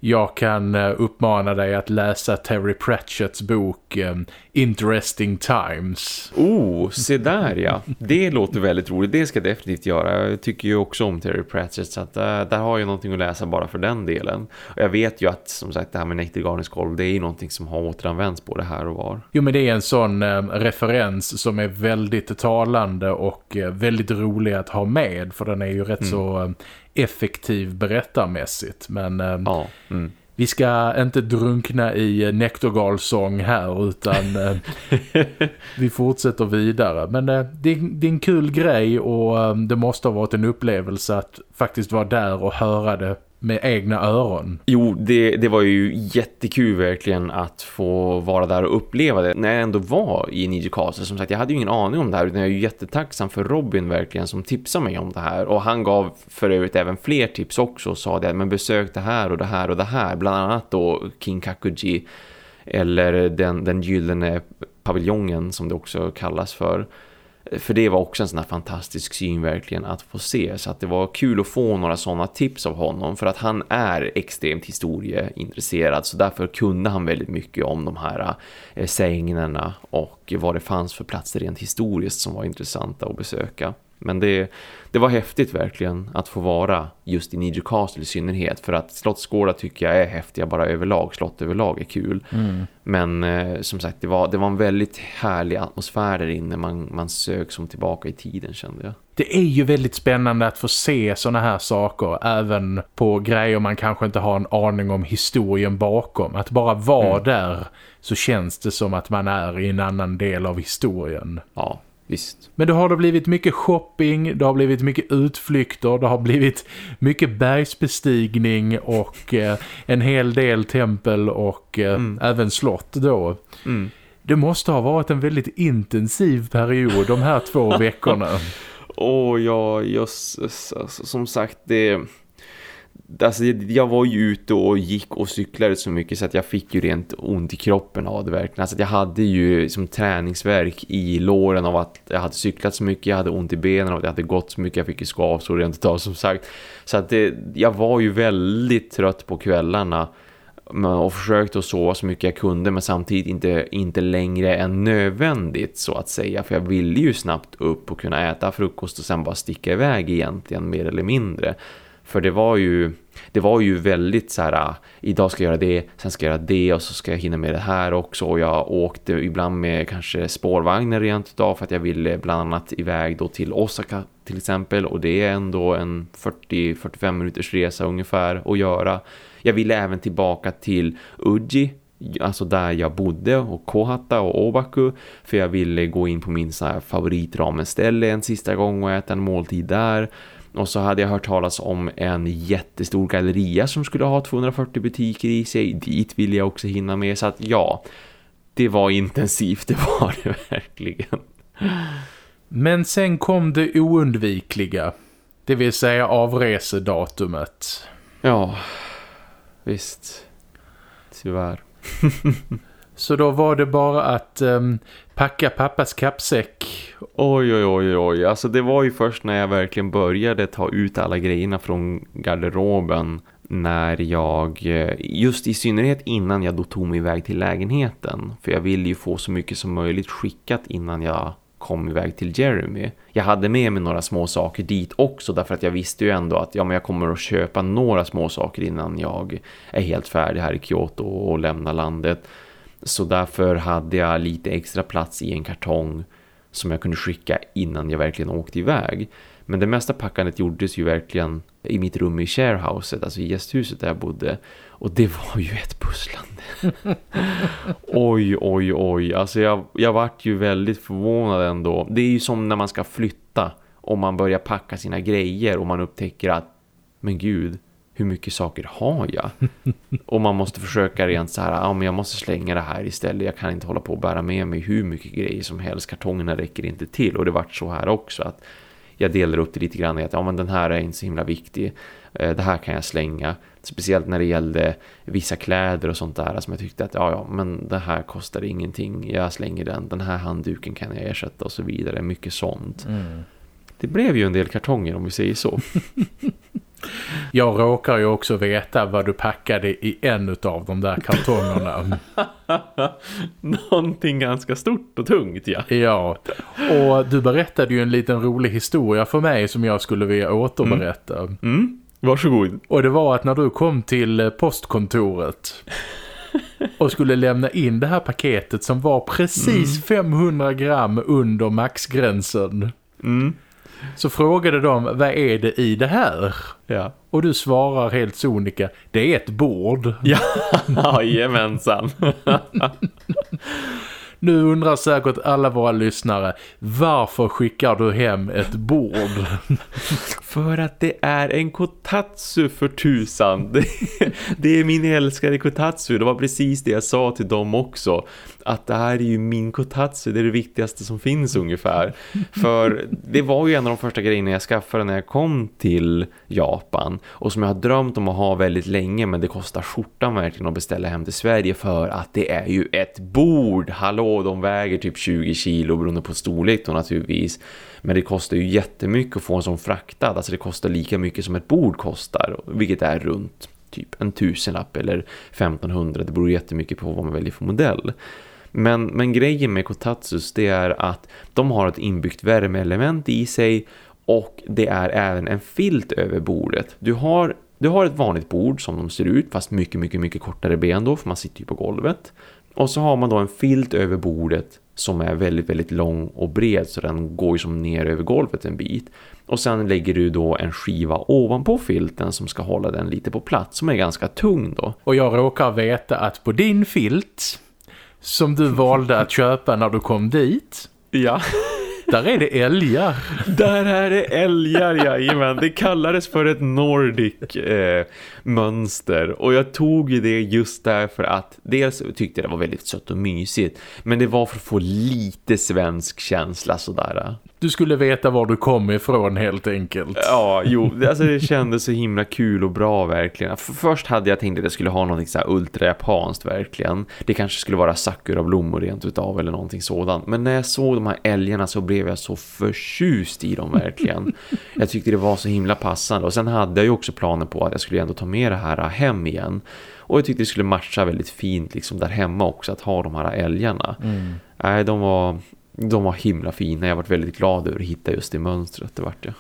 Jag kan uh, uppmana dig att läsa Terry Pratchetts bok um, Interesting Times. Oh, se där ja. Det låter väldigt roligt. Det ska jag definitivt göra. Jag tycker ju också om Terry Pratchett så att, uh, där har jag någonting att läsa bara för den delen. Och jag vet ju att som sagt det här med Nektargarnens golv det är ju någonting som har återanvänts både här och var. Jo men det är en sån uh, referens som är väldigt talande och väldigt rolig att ha med för den är ju rätt mm. så effektiv berättarmässigt. Men ja, mm. vi ska inte drunkna i nektorgalsång här utan (laughs) vi fortsätter vidare. Men det, det, är en kul grej och det måste ha varit en upplevelse att faktiskt vara där och höra det med egna öron. Jo, det, det var ju jättekul verkligen att få vara där och uppleva det. När jag ändå var i Nijikasa, som sagt, jag hade ju ingen aning om det här utan jag är ju jättetacksam för Robin verkligen som tipsade mig om det här. Och han gav för övrigt även fler tips också och sa det, men besök det här och det här och det här. Bland annat då King Kakuji eller den, den gyllene paviljongen som det också kallas för. För det var också en sån här fantastisk syn verkligen att få se. Så att det var kul att få några sådana tips av honom. För att han är extremt historieintresserad. Så därför kunde han väldigt mycket om de här eh, sägnerna. Och vad det fanns för platser rent historiskt som var intressanta att besöka. Men det, det var häftigt verkligen att få vara just i Newcastle i synnerhet. För att slottsgårdar tycker jag är häftiga bara överlag. Slott överlag är kul. Mm. Men eh, som sagt, det var, det var en väldigt härlig atmosfär där inne. Man, man sög som tillbaka i tiden kände jag. Det är ju väldigt spännande att få se såna här saker även på grejer man kanske inte har en aning om historien bakom. Att bara vara mm. där så känns det som att man är i en annan del av historien. Ja, Visst. Men det har det blivit mycket shopping, det har blivit mycket utflykter, det har blivit mycket bergsbestigning och eh, en hel del tempel och eh, mm. även slott då. Mm. Det måste ha varit en väldigt intensiv period de här två veckorna. (laughs) Åh ja, just alltså, som sagt det alltså, jag var ju ute och gick och cyklade så mycket så att jag fick ju rent ont i kroppen av det verkligen. Alltså, jag hade ju som träningsverk i låren av att jag hade cyklat så mycket, jag hade ont i benen av att jag hade gått så mycket, jag fick ju skavsår rent utav som sagt. Så att det, jag var ju väldigt trött på kvällarna och försökte att sova så mycket jag kunde men samtidigt inte, inte längre än nödvändigt så att säga för jag ville ju snabbt upp och kunna äta frukost och sen bara sticka iväg egentligen mer eller mindre för det var ju det var ju väldigt så här ah, idag ska jag göra det, sen ska jag göra det och så ska jag hinna med det här också. Och jag åkte ibland med kanske spårvagnar rent idag för att jag ville bland annat iväg då till Osaka till exempel. Och det är ändå en 40-45 minuters resa ungefär att göra. Jag ville även tillbaka till Uji alltså där jag bodde och Kohata och Obaku. För jag ville gå in på min så här favoritramenställe en sista gång och äta en måltid där och så hade jag hört talas om en jättestor galleria som skulle ha 240 butiker i sig. Dit ville jag också hinna med. Så att ja, det var intensivt, (laughs) det var det verkligen. Men sen kom det oundvikliga. Det vill säga avresedatumet. Ja, visst. Tyvärr. (laughs) Så då var det bara att um, packa pappas kappsäck. Oj, oj, oj, oj. Alltså det var ju först när jag verkligen började ta ut alla grejerna från garderoben när jag, eh, just i synnerhet innan jag då tog mig iväg till lägenheten. För jag ville ju få så mycket som möjligt skickat innan jag kom iväg till Jeremy. Jag hade med mig några små saker dit också därför att jag visste ju ändå att ja, men jag kommer att köpa några små saker innan jag är helt färdig här i Kyoto och lämnar landet. Så därför hade jag lite extra plats i en kartong som jag kunde skicka innan jag verkligen åkte iväg. Men det mesta packandet gjordes ju verkligen i mitt rum i sharehouset, alltså i gästhuset där jag bodde. Och det var ju ett pusslande. (laughs) oj, oj, oj. Alltså jag, jag vart ju väldigt förvånad ändå. Det är ju som när man ska flytta och man börjar packa sina grejer och man upptäcker att, men gud, hur mycket saker har jag? (laughs) och man måste försöka rent så här, ja men jag måste slänga det här istället. Jag kan inte hålla på och bära med mig hur mycket grejer som helst. Kartongerna räcker inte till. Och det vart så här också att jag delar upp det lite grann i att ja men den här är inte så himla viktig. Eh, det här kan jag slänga. Speciellt när det gällde vissa kläder och sånt där som jag tyckte att ja, ja men det här kostar ingenting. Jag slänger den. Den här handduken kan jag ersätta och så vidare. Mycket sånt. Mm. Det blev ju en del kartonger om vi säger så. (laughs) Jag råkar ju också veta vad du packade i en av de där kartongerna. (laughs) Någonting ganska stort och tungt, ja. Ja, och du berättade ju en liten rolig historia för mig som jag skulle vilja återberätta. Mm. Mm. Varsågod. Och det var att när du kom till postkontoret (laughs) och skulle lämna in det här paketet som var precis mm. 500 gram under maxgränsen. Mm så frågade de, vad är det i det här? Ja. Och du svarar helt sonika, det är ett bord. (laughs) Ja, jajamensan. (laughs) Nu undrar säkert alla våra lyssnare, varför skickar du hem ett bord? (laughs) för att det är en kotatsu för tusan. Det, är min älskade kotatsu. Det var precis det jag sa till dem också. Att det här är ju min kotatsu. Det är det viktigaste som finns ungefär. För det var ju en av de första grejerna jag skaffade när jag kom till Japan. Och som jag har drömt om att ha väldigt länge. Men det kostar skjortan verkligen att beställa hem till Sverige. För att det är ju ett bord. Hallå, de väger typ 20 kilo beroende på storlek då naturligtvis. Men det kostar ju jättemycket att få en sån fraktad. Alltså det kostar lika mycket som ett bord kostar. Vilket är runt typ en tusenlapp eller 1500. Det beror jättemycket på vad man väljer för modell. Men, men grejen med Kotatsus det är att de har ett inbyggt värmeelement i sig och det är även en filt över bordet. Du har, du har ett vanligt bord som de ser ut fast mycket mycket mycket kortare ben då för man sitter ju på golvet. Och så har man då en filt över bordet som är väldigt väldigt lång och bred så den går ju som ner över golvet en bit. Och sen lägger du då en skiva ovanpå filten som ska hålla den lite på plats som är ganska tung då. Och jag råkar veta att på din filt som du valde att köpa när du kom dit. Ja. Där är det älgar. Där är det älgar, jajamän. Det kallades för ett Nordic eh, mönster. Och jag tog ju det just därför att dels tyckte jag det var väldigt sött och mysigt. Men det var för att få lite svensk känsla sådär. Du skulle veta var du kom ifrån helt enkelt. Ja, jo, alltså det kändes så himla kul och bra verkligen. För först hade jag tänkt att jag skulle ha någonting så här ultra-japanskt verkligen. Det kanske skulle vara sakura-blommor rent utav eller någonting sådant. Men när jag såg de här älgarna så blev jag så förtjust i dem verkligen. Jag tyckte det var så himla passande. Och sen hade jag ju också planer på att jag skulle ändå ta med det här hem igen. Och jag tyckte det skulle matcha väldigt fint liksom där hemma också att ha de här älgarna. Mm. Nej, de var, de var himla fina. Jag var väldigt glad över att hitta just det mönstret, det vart jag.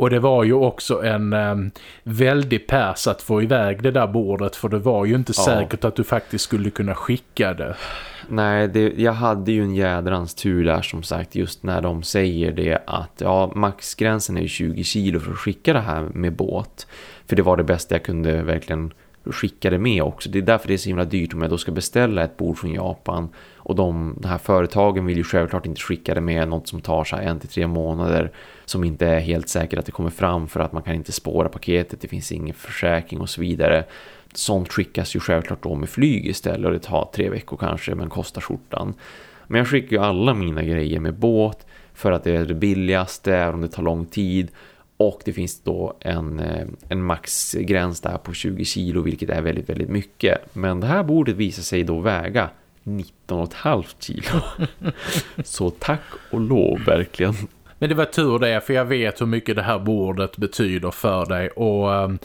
Och det var ju också en eh, väldig pärs att få iväg det där bordet för det var ju inte ja. säkert att du faktiskt skulle kunna skicka det. Nej, det, jag hade ju en jädrans tur där som sagt just när de säger det att ja, maxgränsen är 20 kilo för att skicka det här med båt. För det var det bästa jag kunde verkligen skicka det med också. Det är därför det är så himla dyrt om jag då ska beställa ett bord från Japan. Och de, de här företagen vill ju självklart inte skicka det med något som tar sig en till tre månader. Som inte är helt säkert att det kommer fram för att man kan inte spåra paketet. Det finns ingen försäkring och så vidare. Sånt skickas ju självklart då med flyg istället. Och det tar tre veckor kanske men kostar skjortan. Men jag skickar ju alla mina grejer med båt. För att det är det billigaste, även om det tar lång tid. Och det finns då en, eh, en maxgräns där på 20 kilo vilket är väldigt, väldigt mycket. Men det här bordet visar sig då väga 19,5 kilo. (laughs) Så tack och lov verkligen. Men det var tur det för jag vet hur mycket det här bordet betyder för dig och um,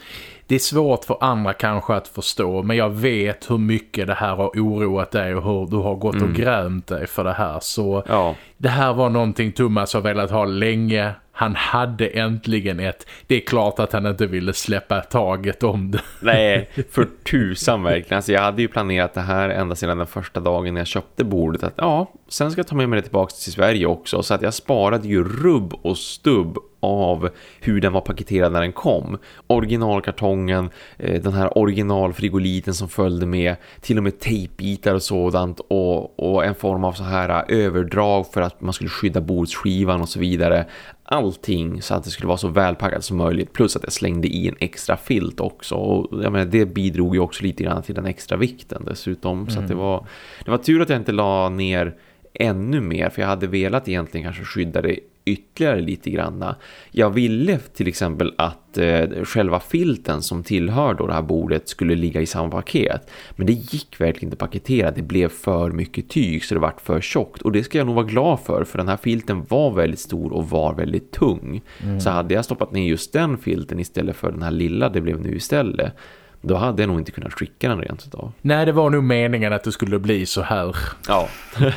det är svårt för andra kanske att förstå men jag vet hur mycket det här har oroat dig och hur du har gått mm. och grämt dig för det här så ja. det här var någonting Thomas har velat ha länge han hade äntligen ett. Det är klart att han inte ville släppa taget om det. Nej, (laughs) för tusan verkligen. Alltså jag hade ju planerat det här ända sedan den första dagen när jag köpte bordet. Att ja, sen ska jag ta med mig det tillbaka till Sverige också. Så att jag sparade ju rubb och stubb av hur den var paketerad när den kom. Originalkartongen, eh, den här originalfrigoliten som följde med, till och med tejpbitar och sådant och, och en form av så här eh, överdrag för att man skulle skydda bordsskivan och så vidare. Allting så att det skulle vara så välpackat som möjligt. Plus att jag slängde i en extra filt också. Och jag menar, det bidrog ju också lite grann till den extra vikten dessutom. Mm. så att det var det var tur att jag inte la ner ännu mer för jag hade velat egentligen kanske skydda det ytterligare lite granna. Jag ville till exempel att eh, själva filten som tillhör då det här bordet skulle ligga i samma paket. Men det gick verkligen inte paketera. Det blev för mycket tyg så det vart för tjockt. Och det ska jag nog vara glad för för den här filten var väldigt stor och var väldigt tung. Mm. Så hade jag stoppat ner just den filten istället för den här lilla det blev nu istället då hade jag nog inte kunnat skicka den rent utav. Nej, det var nog meningen att det skulle bli så här. Ja. (laughs)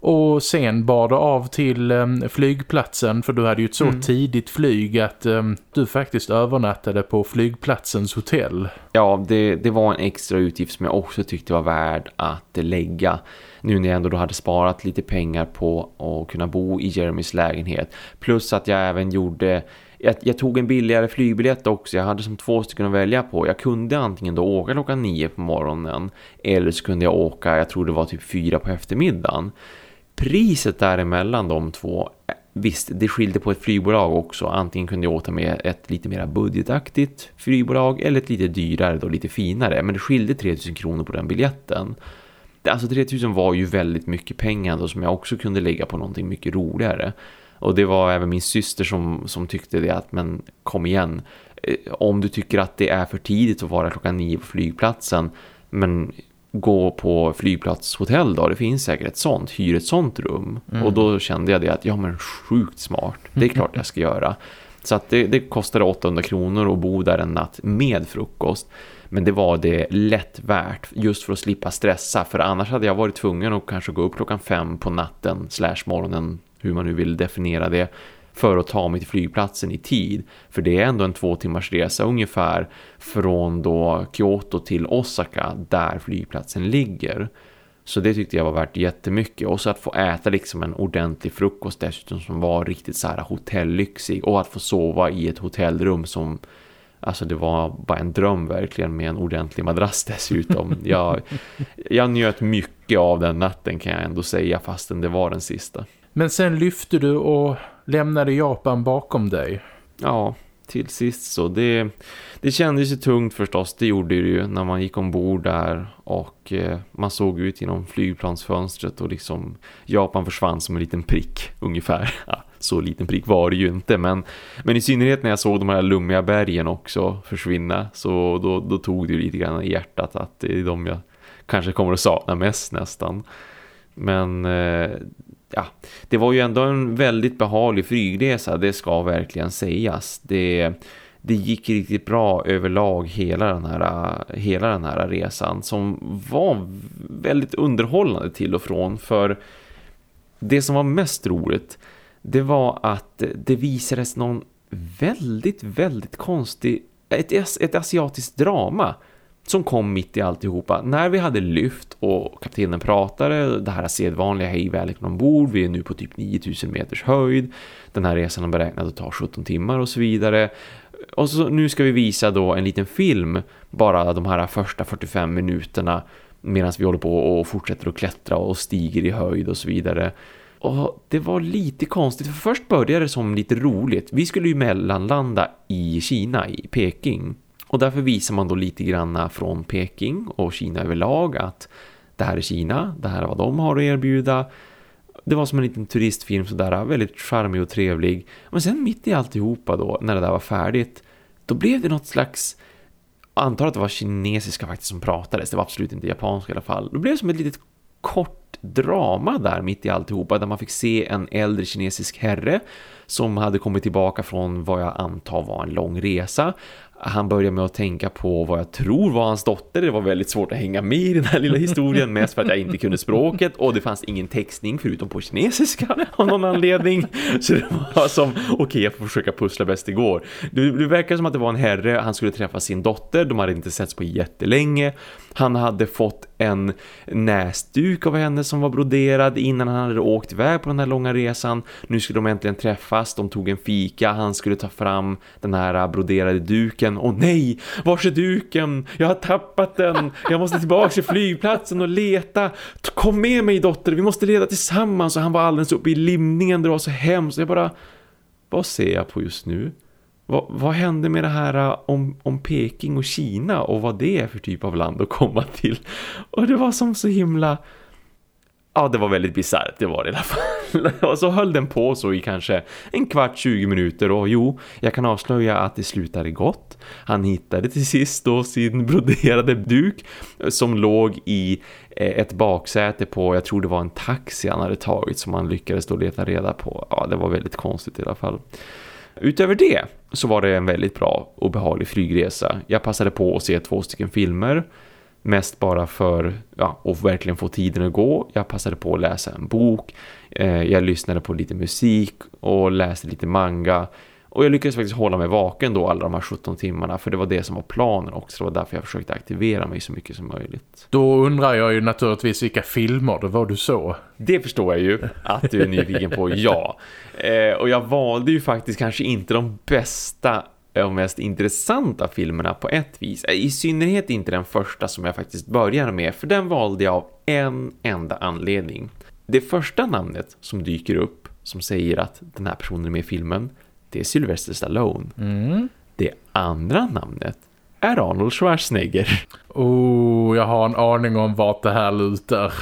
Och sen bar det av till um, flygplatsen för du hade ju ett så mm. tidigt flyg att um, du faktiskt övernattade på flygplatsens hotell. Ja, det, det var en extra utgift som jag också tyckte var värd att lägga. Nu när jag ändå då hade sparat lite pengar på att kunna bo i Jeremys lägenhet. Plus att jag även gjorde jag, jag, tog en billigare flygbiljett också. Jag hade som två stycken att välja på. Jag kunde antingen då åka klockan nio på morgonen. Eller så kunde jag åka, jag tror det var typ fyra på eftermiddagen priset däremellan de två Visst, det skilde på ett flygbolag också. Antingen kunde jag åta med ett lite mer budgetaktigt flygbolag eller ett lite dyrare och lite finare. Men det skilde 3000 kronor på den biljetten. Alltså 3000 var ju väldigt mycket pengar då, som jag också kunde lägga på någonting mycket roligare. Och det var även min syster som, som tyckte det att men kom igen. Eh, om du tycker att det är för tidigt att vara klockan nio på flygplatsen men gå på flygplatshotell då, det finns säkert ett sånt, hyr ett sånt rum. Mm. Och då kände jag det att, ja men sjukt smart, det är klart jag ska göra. Så att det, det kostade 800 kronor att bo där en natt med frukost. Men det var det lätt värt just för att slippa stressa. För annars hade jag varit tvungen att kanske gå upp klockan fem på natten slash morgonen, hur man nu vill definiera det för att ta mig till flygplatsen i tid. För det är ändå en två timmars resa ungefär från då Kyoto till Osaka där flygplatsen ligger. Så det tyckte jag var värt jättemycket. Och så att få äta liksom en ordentlig frukost dessutom som var riktigt så här hotelllyxig. Och att få sova i ett hotellrum som... Alltså det var bara en dröm verkligen med en ordentlig madrass (laughs) dessutom. Jag, jag njöt mycket av den natten kan jag ändå säga fastän det var den sista. Men sen lyfte du och lämnade Japan bakom dig. Ja, till sist så det, det kändes ju tungt förstås, det gjorde det ju när man gick ombord där och eh, man såg ut genom flygplansfönstret och liksom Japan försvann som en liten prick ungefär. (laughs) Ja, så liten prick var det ju inte men, men i synnerhet när jag såg de här lummiga bergen också försvinna så då, då tog det ju lite grann i hjärtat att det är de jag kanske kommer att sakna mest nästan. Men eh, ja, det var ju ändå en väldigt behaglig flygresa, det ska verkligen sägas. Det, det gick riktigt bra överlag hela den, här, hela den här resan som var väldigt underhållande till och från för det som var mest roligt det var att det visades någon väldigt, väldigt konstig ett, ett asiatiskt drama som kom mitt i alltihopa. När vi hade lyft och kaptenen pratade, det här sedvanliga hej välkommen ombord, vi är nu på typ 9000 meters höjd. Den här resan är beräknad att ta 17 timmar och så vidare. Och så nu ska vi visa då en liten film, bara de här första 45 minuterna medan vi håller på och fortsätter att klättra och stiger i höjd och så vidare. Och det var lite konstigt, för först började det som lite roligt. Vi skulle ju mellanlanda i Kina, i Peking. Och därför visar man då lite grann från Peking och Kina överlag att det här är Kina, det här är vad de har att erbjuda. Det var som en liten turistfilm sådär, väldigt charmig och trevlig. Men sen mitt i alltihopa då, när det där var färdigt, då blev det något slags antar att det var kinesiska faktiskt som pratades, det var absolut inte japanska i alla fall. Då blev det som ett litet kort drama där mitt i alltihopa där man fick se en äldre kinesisk herre som hade kommit tillbaka från vad jag antar var en lång resa han börjar med att tänka på vad jag tror var hans dotter. Det var väldigt svårt att hänga med i den här lilla historien mest för att jag inte kunde språket och det fanns ingen textning förutom på kinesiska (laughs) av någon anledning. Så det var som, okej okay, jag får försöka pussla bäst det går. Det, det verkar som att det var en herre, han skulle träffa sin dotter, de hade inte setts på jättelänge. Han hade fått en näsduk av henne som var broderad innan han hade åkt iväg på den här långa resan. Nu skulle de äntligen träffas, de tog en fika, han skulle ta fram den här broderade duken. Åh nej, var är duken? Jag har tappat den, jag måste tillbaka till flygplatsen och leta. Kom med mig dotter, vi måste leda tillsammans. Och han var alldeles uppe i limningen, det var så hemskt. Jag bara, vad ser jag på just nu? Vad, vad hände med det här äh, om, om Peking och Kina och vad det är för typ av land att komma till? (laughs) Och det var som så himla... Ja, det var väldigt bizarrt, det var det i alla fall. (laughs) Och så höll den på så i kanske en kvart, 20 minuter och jo, jag kan avslöja att det slutade gott. Han hittade till sist då sin (laughs) broderade duk som låg i eh, ett baksäte på, jag tror det var en taxi han hade tagit som han lyckades då leta reda på. Ja, det var väldigt konstigt i alla fall. Utöver det så var det en väldigt bra och behaglig flygresa. Jag passade på att se två stycken filmer. Mest bara för ja, att verkligen få tiden att gå. Jag passade på att läsa en bok. Eh, jag lyssnade på lite musik och läste lite manga. Och jag lyckades faktiskt hålla mig vaken då alla de här 17 timmarna för det var det som var planen också. Det var därför jag försökte aktivera mig så mycket som möjligt. Då undrar jag ju naturligtvis vilka filmer det var du så. Det förstår jag ju att du är nyfiken på, ja. Eh, och jag valde ju faktiskt kanske inte de bästa och mest intressanta filmerna på ett vis. Eh, I synnerhet inte den första som jag faktiskt började med för den valde jag av en enda anledning. Det första namnet som dyker upp som säger att den här personen är med i filmen det är Sylvester Stallone. Mm. Det andra namnet är Arnold Schwarzenegger. Oh, jag har en aning om vart det här lutar.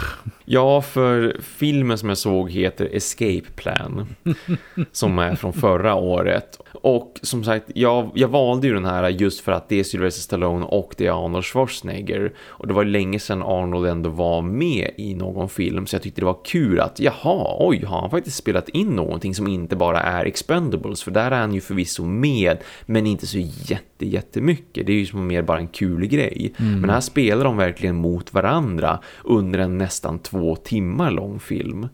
Ja, för filmen som jag såg heter Escape Plan. (laughs) som är från förra året. Och som sagt, jag, jag valde ju den här just för att det är Sylvester Stallone och det är Arnold Schwarzenegger. Och det var länge sedan Arnold ändå var med i någon film. Så jag tyckte det var kul att, jaha, oj, har han faktiskt spelat in någonting som inte bara är Expendables? För där är han ju förvisso med, men inte så jätte, jättemycket. Det är ju som mer bara en kul grej. Mm. Men här spelar de verkligen mot varandra under en nästan två timmar lång film.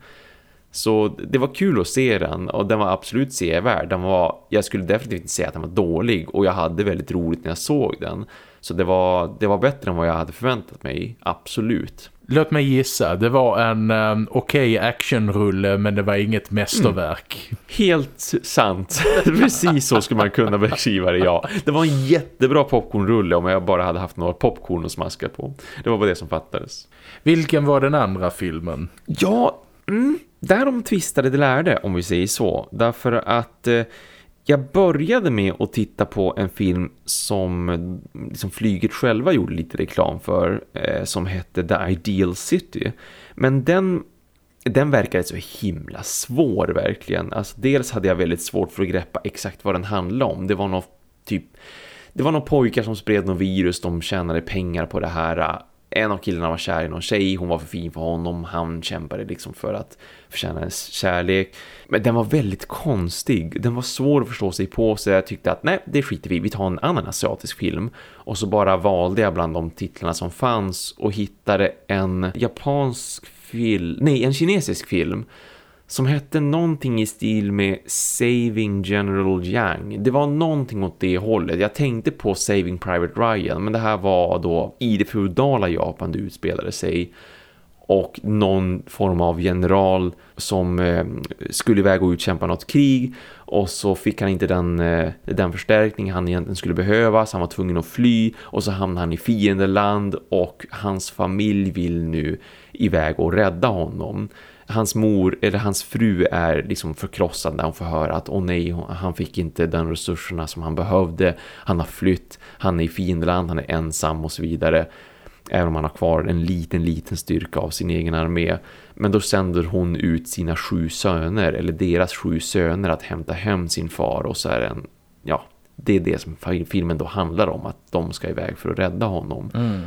Så det var kul att se den och den var absolut sevärd. Den var, jag skulle definitivt inte säga att den var dålig och jag hade väldigt roligt när jag såg den. Så det var, det var bättre än vad jag hade förväntat mig, absolut. Låt mig gissa, det var en um, okej okay actionrulle men det var inget mästerverk. Mm. Helt sant, (laughs) precis så skulle man kunna beskriva det, ja. Det var en jättebra popcornrulle om jag bara hade haft några popcorn att smaska på. Det var bara det som fattades. Vilken var den andra filmen? Ja, mm, där de tvistade det lärde om vi säger så. Därför att... Eh, jag började med att titta på en film som liksom flyget själva gjorde lite reklam för eh, som hette The Ideal City. Men den, den verkade så himla svår verkligen. Alltså, dels hade jag väldigt svårt för att greppa exakt vad den handlade om. Det var någon typ... Det var några pojkar som spred något virus, de tjänade pengar på det här en av killarna var kär i någon tjej, hon var för fin för honom, han kämpade liksom för att förtjäna hennes kärlek. Men den var väldigt konstig, den var svår att förstå sig på så jag tyckte att nej, det skiter vi, vi tar en annan asiatisk film. Och så bara valde jag bland de titlarna som fanns och hittade en japansk film, nej en kinesisk film som hette någonting i stil med Saving General Yang. Det var någonting åt det hållet. Jag tänkte på Saving Private Ryan men det här var då i det feudala Japan det utspelade sig och någon form av general som eh, skulle iväg och utkämpa något krig. Och så fick han inte den, eh, den förstärkning han egentligen skulle behöva. Så han var tvungen att fly. Och så hamnade han i fiendeland och hans familj vill nu iväg och rädda honom. Hans mor eller hans fru är liksom förkrossad när hon får höra att åh nej, han fick inte den resurserna som han behövde. Han har flytt, han är i fiendeland, han är ensam och så vidare. Även om han har kvar en liten, liten styrka av sin egen armé. Men då sänder hon ut sina sju söner, eller deras sju söner att hämta hem sin far. Och så är det en, ja, det är det som filmen då handlar om, att de ska iväg för att rädda honom. Mm.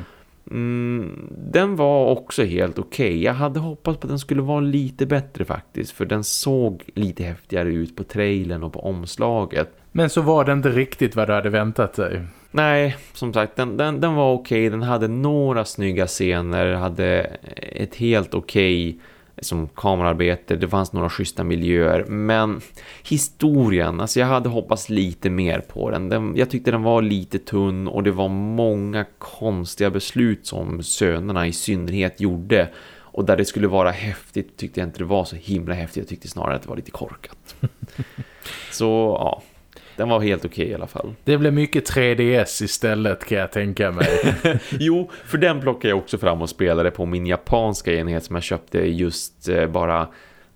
Mm, den var också helt okej. Okay. Jag hade hoppats på att den skulle vara lite bättre faktiskt. För den såg lite häftigare ut på trailern och på omslaget. Men så var det inte riktigt vad du hade väntat dig. Nej, som sagt, den, den, den var okej. Okay. Den hade några snygga scener. Hade ett helt okej... Okay som kamerarbete, det fanns några schyssta miljöer men historien, alltså jag hade hoppats lite mer på den. den. Jag tyckte den var lite tunn och det var många konstiga beslut som sönerna i synnerhet gjorde och där det skulle vara häftigt tyckte jag inte det var så himla häftigt, jag tyckte snarare att det var lite korkat. (laughs) så ja, den var helt okej okay i alla fall. Det blev mycket 3DS istället kan jag tänka mig. (laughs) jo, för den plockade jag också fram och spelade på min japanska enhet som jag köpte just eh, bara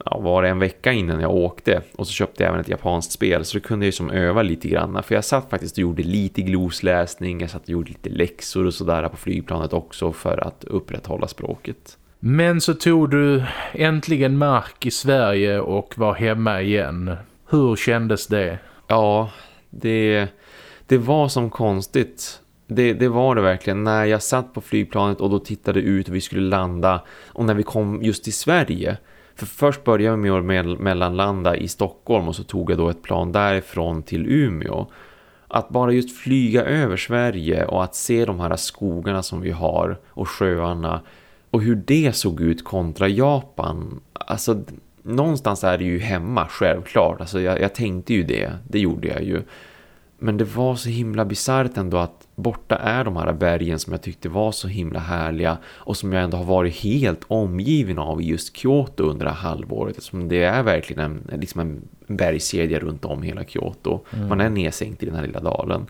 ja, var det en vecka innan jag åkte. Och så köpte jag även ett japanskt spel så då kunde jag ju som öva lite grann. För jag satt faktiskt och gjorde lite glosläsning, jag satt och gjorde lite läxor och sådär på flygplanet också för att upprätthålla språket. Men så tog du äntligen mark i Sverige och var hemma igen. Hur kändes det? Ja, det, det var som konstigt. Det, det var det verkligen. När jag satt på flygplanet och då tittade ut och vi skulle landa. Och när vi kom just till Sverige. För först började vi med att mellanlanda i Stockholm och så tog jag då ett plan därifrån till Umeå. Att bara just flyga över Sverige och att se de här skogarna som vi har och sjöarna och hur det såg ut kontra Japan. Alltså någonstans är det ju hemma självklart. Alltså jag, jag, tänkte ju det, det gjorde jag ju. Men det var så himla bizarrt ändå att borta är de här bergen som jag tyckte var så himla härliga och som jag ändå har varit helt omgiven av i just Kyoto under det här halvåret. Som det är verkligen en, liksom en bergskedja runt om hela Kyoto. Mm. Man är nedsänkt i den här lilla dalen.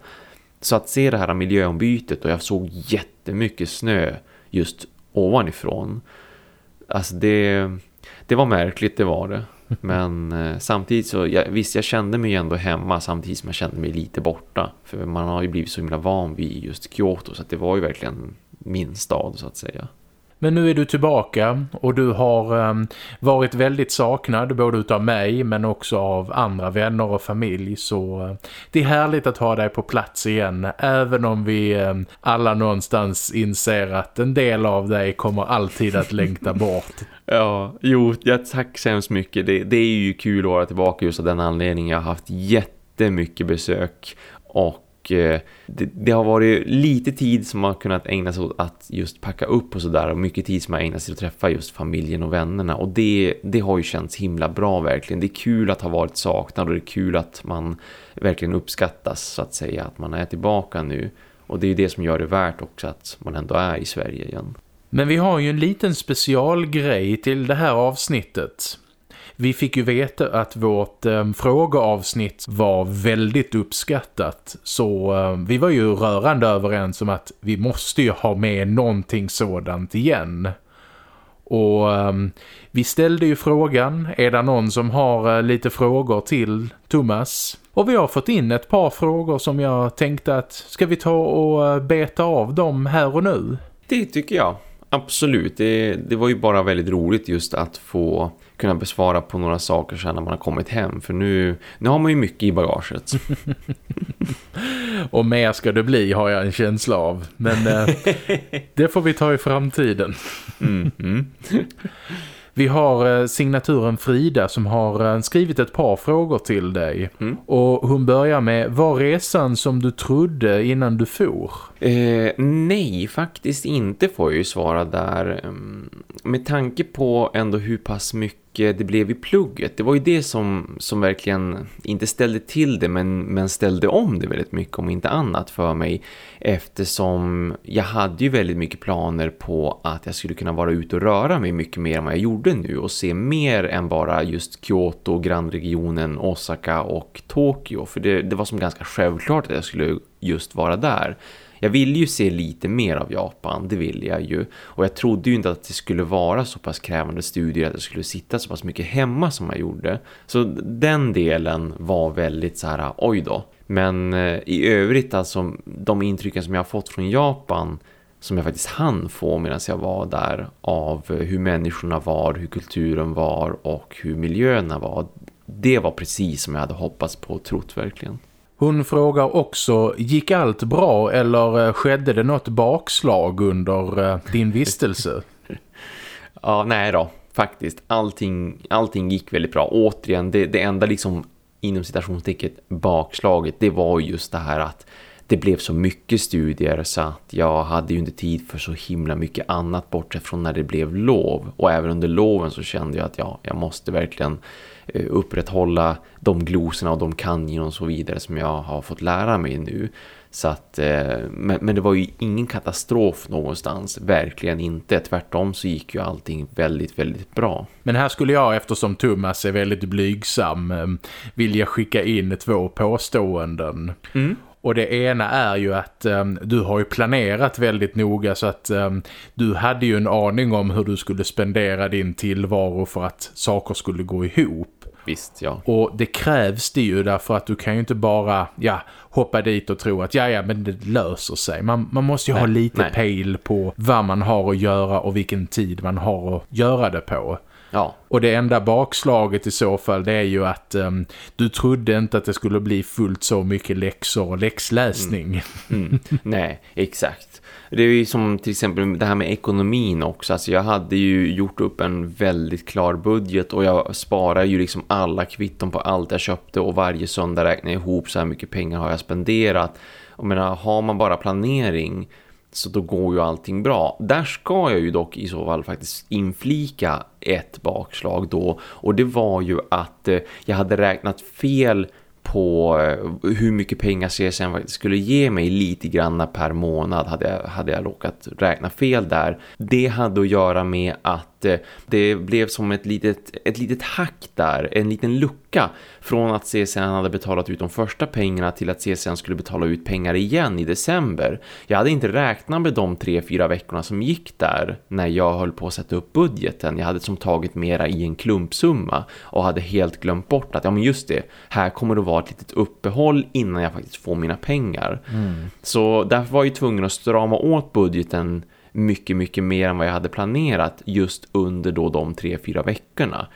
Så att se det här miljöombytet och jag såg jättemycket snö just ovanifrån. Alltså det det var märkligt, det var det. (laughs) Men eh, samtidigt så, jag, visst jag kände mig ändå hemma samtidigt som jag kände mig lite borta. För man har ju blivit så himla van vid just Kyoto så att det var ju verkligen min stad så att säga. Men nu är du tillbaka och du har um, varit väldigt saknad både utav mig men också av andra vänner och familj så uh, det är härligt att ha dig på plats igen även om vi um, alla någonstans inser att en del av dig kommer alltid att längta bort. (laughs) ja, jo, jag tack så hemskt mycket. Det, det är ju kul att vara tillbaka just av den anledningen. Jag har haft jättemycket besök och eh, Eh, det, det, har varit lite tid som har kunnat ägna sig åt att just packa upp och sådär. Och mycket tid som har ägnat sig att träffa just familjen och vännerna. Och det, det har ju känts himla bra verkligen. Det är kul att ha varit saknad och det är kul att man verkligen uppskattas så att säga. Att man är tillbaka nu. Och det är ju det som gör det värt också att man ändå är i Sverige igen. Men vi har ju en liten specialgrej till det här avsnittet. Vi fick ju veta att vårt eh, frågeavsnitt var väldigt uppskattat så eh, vi var ju rörande överens om att vi måste ju ha med någonting sådant igen. Och eh, vi ställde ju frågan, är det någon som har eh, lite frågor till Thomas? Och vi har fått in ett par frågor som jag tänkte att ska vi ta och eh, beta av dem här och nu? Det tycker jag. Absolut. Det, det var ju bara väldigt roligt just att få kunna besvara på några saker sen när man har kommit hem. För nu, nu har man ju mycket i bagaget. (laughs) och mer ska det bli har jag en känsla av. Men eh, (laughs) det får vi ta i framtiden. mm, mm. Vi har eh, signaturen Frida som har eh, skrivit ett par frågor till dig. Mm. Och hon börjar med, var resan som du trodde innan du for? Eh, nej, faktiskt inte får jag ju svara där. Ehm, med tanke på ändå hur pass mycket Eh, det blev i plugget. Det var ju det som, som verkligen inte ställde till det men, men ställde om det väldigt mycket om inte annat för mig. Eftersom jag hade ju väldigt mycket planer på att jag skulle kunna vara ute och röra mig mycket mer än vad jag gjorde nu. Och se mer än bara just Kyoto, grannregionen, Osaka och Tokyo. För det, det var som ganska självklart att jag skulle just vara där. Jag ville ju se lite mer av Japan, det ville jag ju. Och jag trodde ju inte att det skulle vara så pass krävande studier att jag skulle sitta så pass mycket hemma som jag gjorde. Så den delen var väldigt så här, oj då. Men eh, i övrigt alltså, de intrycken som jag har fått från Japan som jag faktiskt hann få medan jag var där av hur människorna var, hur kulturen var och hur miljöerna var. Det var precis som jag hade hoppats på och trott verkligen. Hon frågar också, gick allt bra eller eh, skedde det något bakslag under eh, din vistelse? (laughs) ja, nej då, faktiskt. Allting, allting gick väldigt bra. Återigen, det, det enda liksom inom citationstecket bakslaget, det var just det här att det blev så mycket studier så att jag hade ju inte tid för så himla mycket annat bortsett från när det blev lov. Och även under loven så kände jag att ja, jag måste verkligen upprätthålla de glosorna och de kanjon och så vidare som jag har fått lära mig nu. Så att, eh, men, men, det var ju ingen katastrof någonstans, verkligen inte. Tvärtom så gick ju allting väldigt, väldigt bra. Men här skulle jag, eftersom Thomas är väldigt blygsam, eh, vilja skicka in två påståenden. Mm. Och det ena är ju att um, du har ju planerat väldigt noga så att um, du hade ju en aning om hur du skulle spendera din tillvaro för att saker skulle gå ihop. Visst, ja. Och det krävs det ju därför att du kan ju inte bara ja, hoppa dit och tro att ja, ja, men det löser sig. Man, man måste ju nej, ha lite nej. pejl på vad man har att göra och vilken tid man har att göra det på. Ja. Och det enda bakslaget i så fall det är ju att um, du trodde inte att det skulle bli fullt så mycket läxor och läxläsning. Mm. Mm. Nej, exakt. Det är ju som till exempel det här med ekonomin också. Alltså jag hade ju gjort upp en väldigt klar budget och jag sparar ju liksom alla kvitton på allt jag köpte och varje söndag räknar jag ihop så här mycket pengar har jag spenderat. Och menar, har man bara planering så då går ju allting bra. Där ska jag ju dock i så fall faktiskt inflika ett bakslag då. Och det var ju att eh, jag hade räknat fel på eh, hur mycket pengar CSN faktiskt skulle ge mig lite grann per månad hade jag, hade jag råkat räkna fel där. Det hade att göra med att eh, det blev som ett litet, ett litet hack där, en liten lucka från att CSN hade betalat ut de första pengarna till att CSN skulle betala ut pengar igen i december. Jag hade inte räknat med de tre, fyra veckorna som gick där när jag höll på att sätta upp budgeten. Jag hade som tagit mera i en klumpsumma och hade helt glömt bort att ja men just det, här kommer det vara ett litet uppehåll innan jag faktiskt får mina pengar. Mm. Så därför var jag tvungen att strama åt budgeten mycket, mycket mer än vad jag hade planerat just under då de tre, fyra veckorna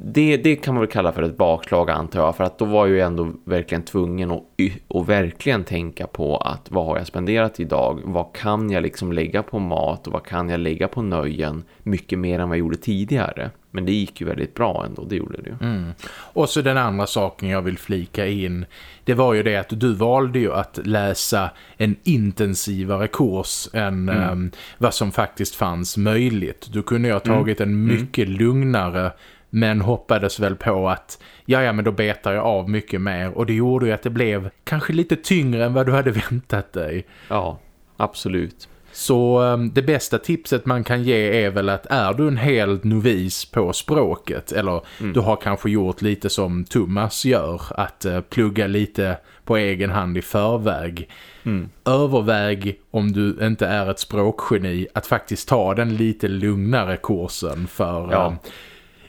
det, det kan man väl kalla för ett bakslag antar jag för att då var jag ju ändå verkligen tvungen att, att verkligen tänka på att vad har jag spenderat idag? Vad kan jag liksom lägga på mat och vad kan jag lägga på nöjen mycket mer än vad jag gjorde tidigare? Men det gick ju väldigt bra ändå, det gjorde det ju. Mm. Och så den andra saken jag vill flika in, det var ju det att du valde ju att läsa en intensivare kurs än mm. um, vad som faktiskt fanns möjligt. Du kunde ju ha mm. tagit mm. en mycket lugnare men hoppades väl på att ja, ja men då betar jag av mycket mer och det gjorde ju att det blev kanske lite tyngre än vad du hade (laughs) väntat dig. Ja, absolut. Så um, det bästa tipset man kan ge är väl att är du en hel novis på språket eller mm. du har kanske gjort lite som Thomas gör att uh, plugga lite på egen hand i förväg. Mm. Överväg om du inte är ett språkgeni att faktiskt ta den lite lugnare kursen för ja.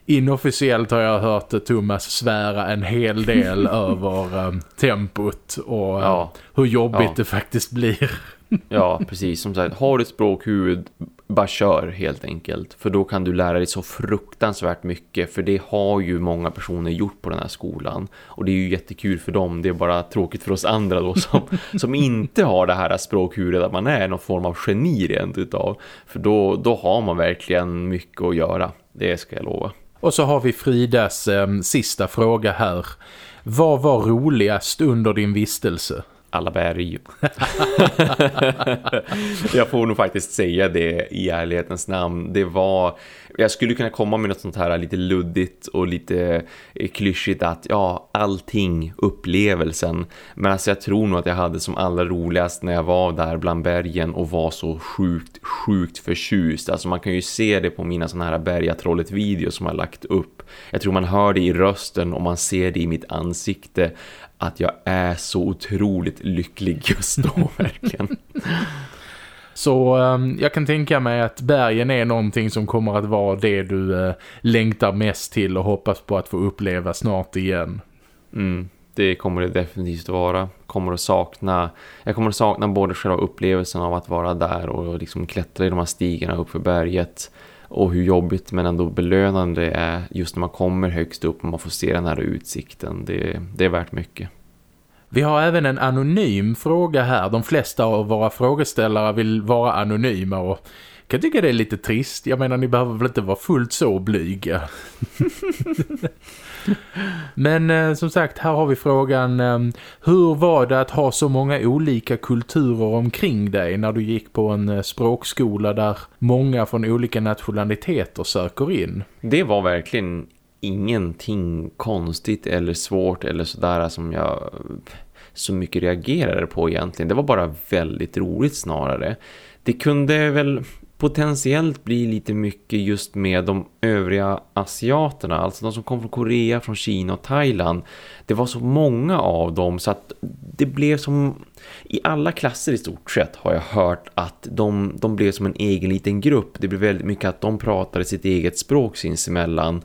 Inofficiellt har jag hört Thomas svära en hel del (laughs) över um, tempot och ja. hur jobbigt ja. det faktiskt blir. (laughs) ja, precis. Som sagt, har du ett språkhuvud, bara kör helt enkelt. För då kan du lära dig så fruktansvärt mycket. För det har ju många personer gjort på den här skolan. Och det är ju jättekul för dem. Det är bara tråkigt för oss andra då som, (laughs) som inte har det här språkhuvudet. Att man är någon form av geni rent utav. För då, då har man verkligen mycket att göra. Det ska jag lova. Och så har vi Fridas eh, sista fråga här. Vad var roligast under din vistelse? Alla berg. (laughs) jag får nog faktiskt säga det i ärlighetens namn. Det var, jag skulle kunna komma med något sånt här lite luddigt och lite eh, klyschigt att ja, allting, upplevelsen. Men alltså jag tror nog att jag hade som allra roligast när jag var där bland bergen och var så sjukt, sjukt förtjust. Alltså man kan ju se det på mina sådana här bergatrollet-videos som jag lagt upp. Jag tror man hör det i rösten och man ser det i mitt ansikte att jag är så otroligt lycklig just då, (laughs) verkligen. Så um, jag kan tänka mig att bergen är någonting som kommer att vara det du uh, längtar mest till och hoppas på att få uppleva snart igen. Mm, det kommer det definitivt vara. Kommer att sakna, jag kommer att sakna både själva upplevelsen av att vara där och liksom klättra i de här stigarna upp för berget och hur jobbigt men ändå belönande det är just när man kommer högst upp och man får se den här utsikten. Det, det är värt mycket. Vi har även en anonym fråga här. De flesta av våra frågeställare vill vara anonyma och kan tycka det är lite trist. Jag menar, ni behöver väl inte vara fullt så blyga. (laughs) Men eh, som sagt, här har vi frågan eh, Hur var det att ha så många olika kulturer omkring dig när du gick på en eh, språkskola där många från olika nationaliteter söker in? Det var verkligen ingenting konstigt eller svårt eller sådär som jag så mycket reagerade på egentligen. Det var bara väldigt roligt snarare. Det kunde väl potentiellt bli lite mycket just med de övriga asiaterna, alltså de som kom från Korea, från Kina och Thailand. Det var så många av dem så att det blev som i alla klasser i stort sett har jag hört att de, de blev som en egen liten grupp. Det blev väldigt mycket att de pratade sitt eget språk sinsemellan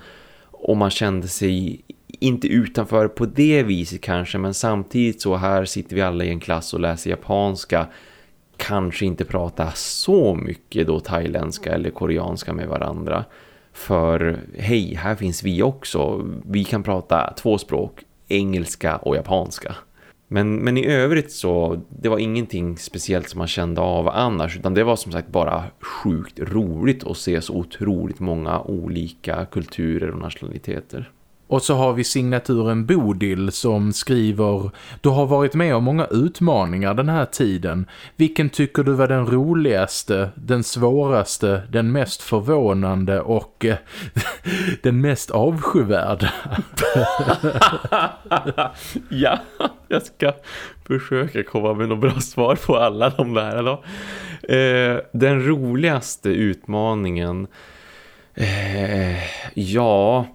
och man kände sig inte utanför på det viset kanske men samtidigt så här sitter vi alla i en klass och läser japanska kanske inte prata så mycket då thailändska eller koreanska med varandra. För hej, här finns vi också. Vi kan prata två språk engelska och japanska. Men, men i övrigt så det var ingenting speciellt som man kände av annars utan det var som sagt bara sjukt roligt att se så otroligt många olika kulturer och nationaliteter. Och så har vi signaturen Bodil som skriver Du har varit med om många utmaningar den här tiden. Vilken tycker du var den roligaste, den svåraste, den mest förvånande och eh, (laughs) den mest avskyvärda? (laughs) ja, jag ska försöka komma med något bra svar på alla de där. Då. Eh, den roligaste utmaningen eh, ja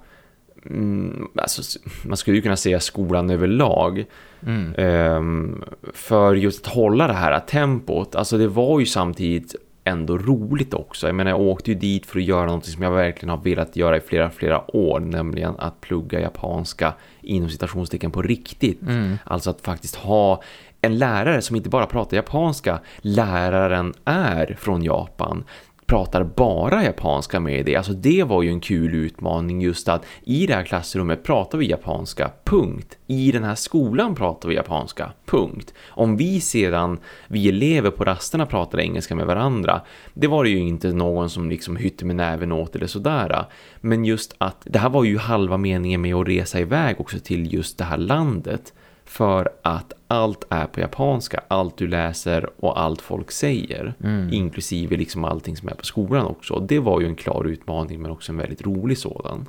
mm, alltså, man skulle ju kunna säga skolan överlag. Mm. Um, för just att hålla det här tempot. Alltså det var ju samtidigt ändå roligt också. Jag menar jag åkte ju dit för att göra något som jag verkligen har velat göra i flera, flera år. Nämligen att plugga japanska inom citationstecken på riktigt. Mm. Alltså att faktiskt ha en lärare som inte bara pratar japanska. Läraren är från Japan pratar bara japanska med dig. Alltså det var ju en kul utmaning just att i det här klassrummet pratar vi japanska, punkt. I den här skolan pratar vi japanska, punkt. Om vi sedan, vi elever på rasterna pratar engelska med varandra, det var det ju inte någon som liksom hytte med näven åt eller sådär. Men just att det här var ju halva meningen med att resa iväg också till just det här landet för att allt är på japanska, allt du läser och allt folk säger, mm. inklusive liksom allting som är på skolan också. Det var ju en klar utmaning men också en väldigt rolig sådan.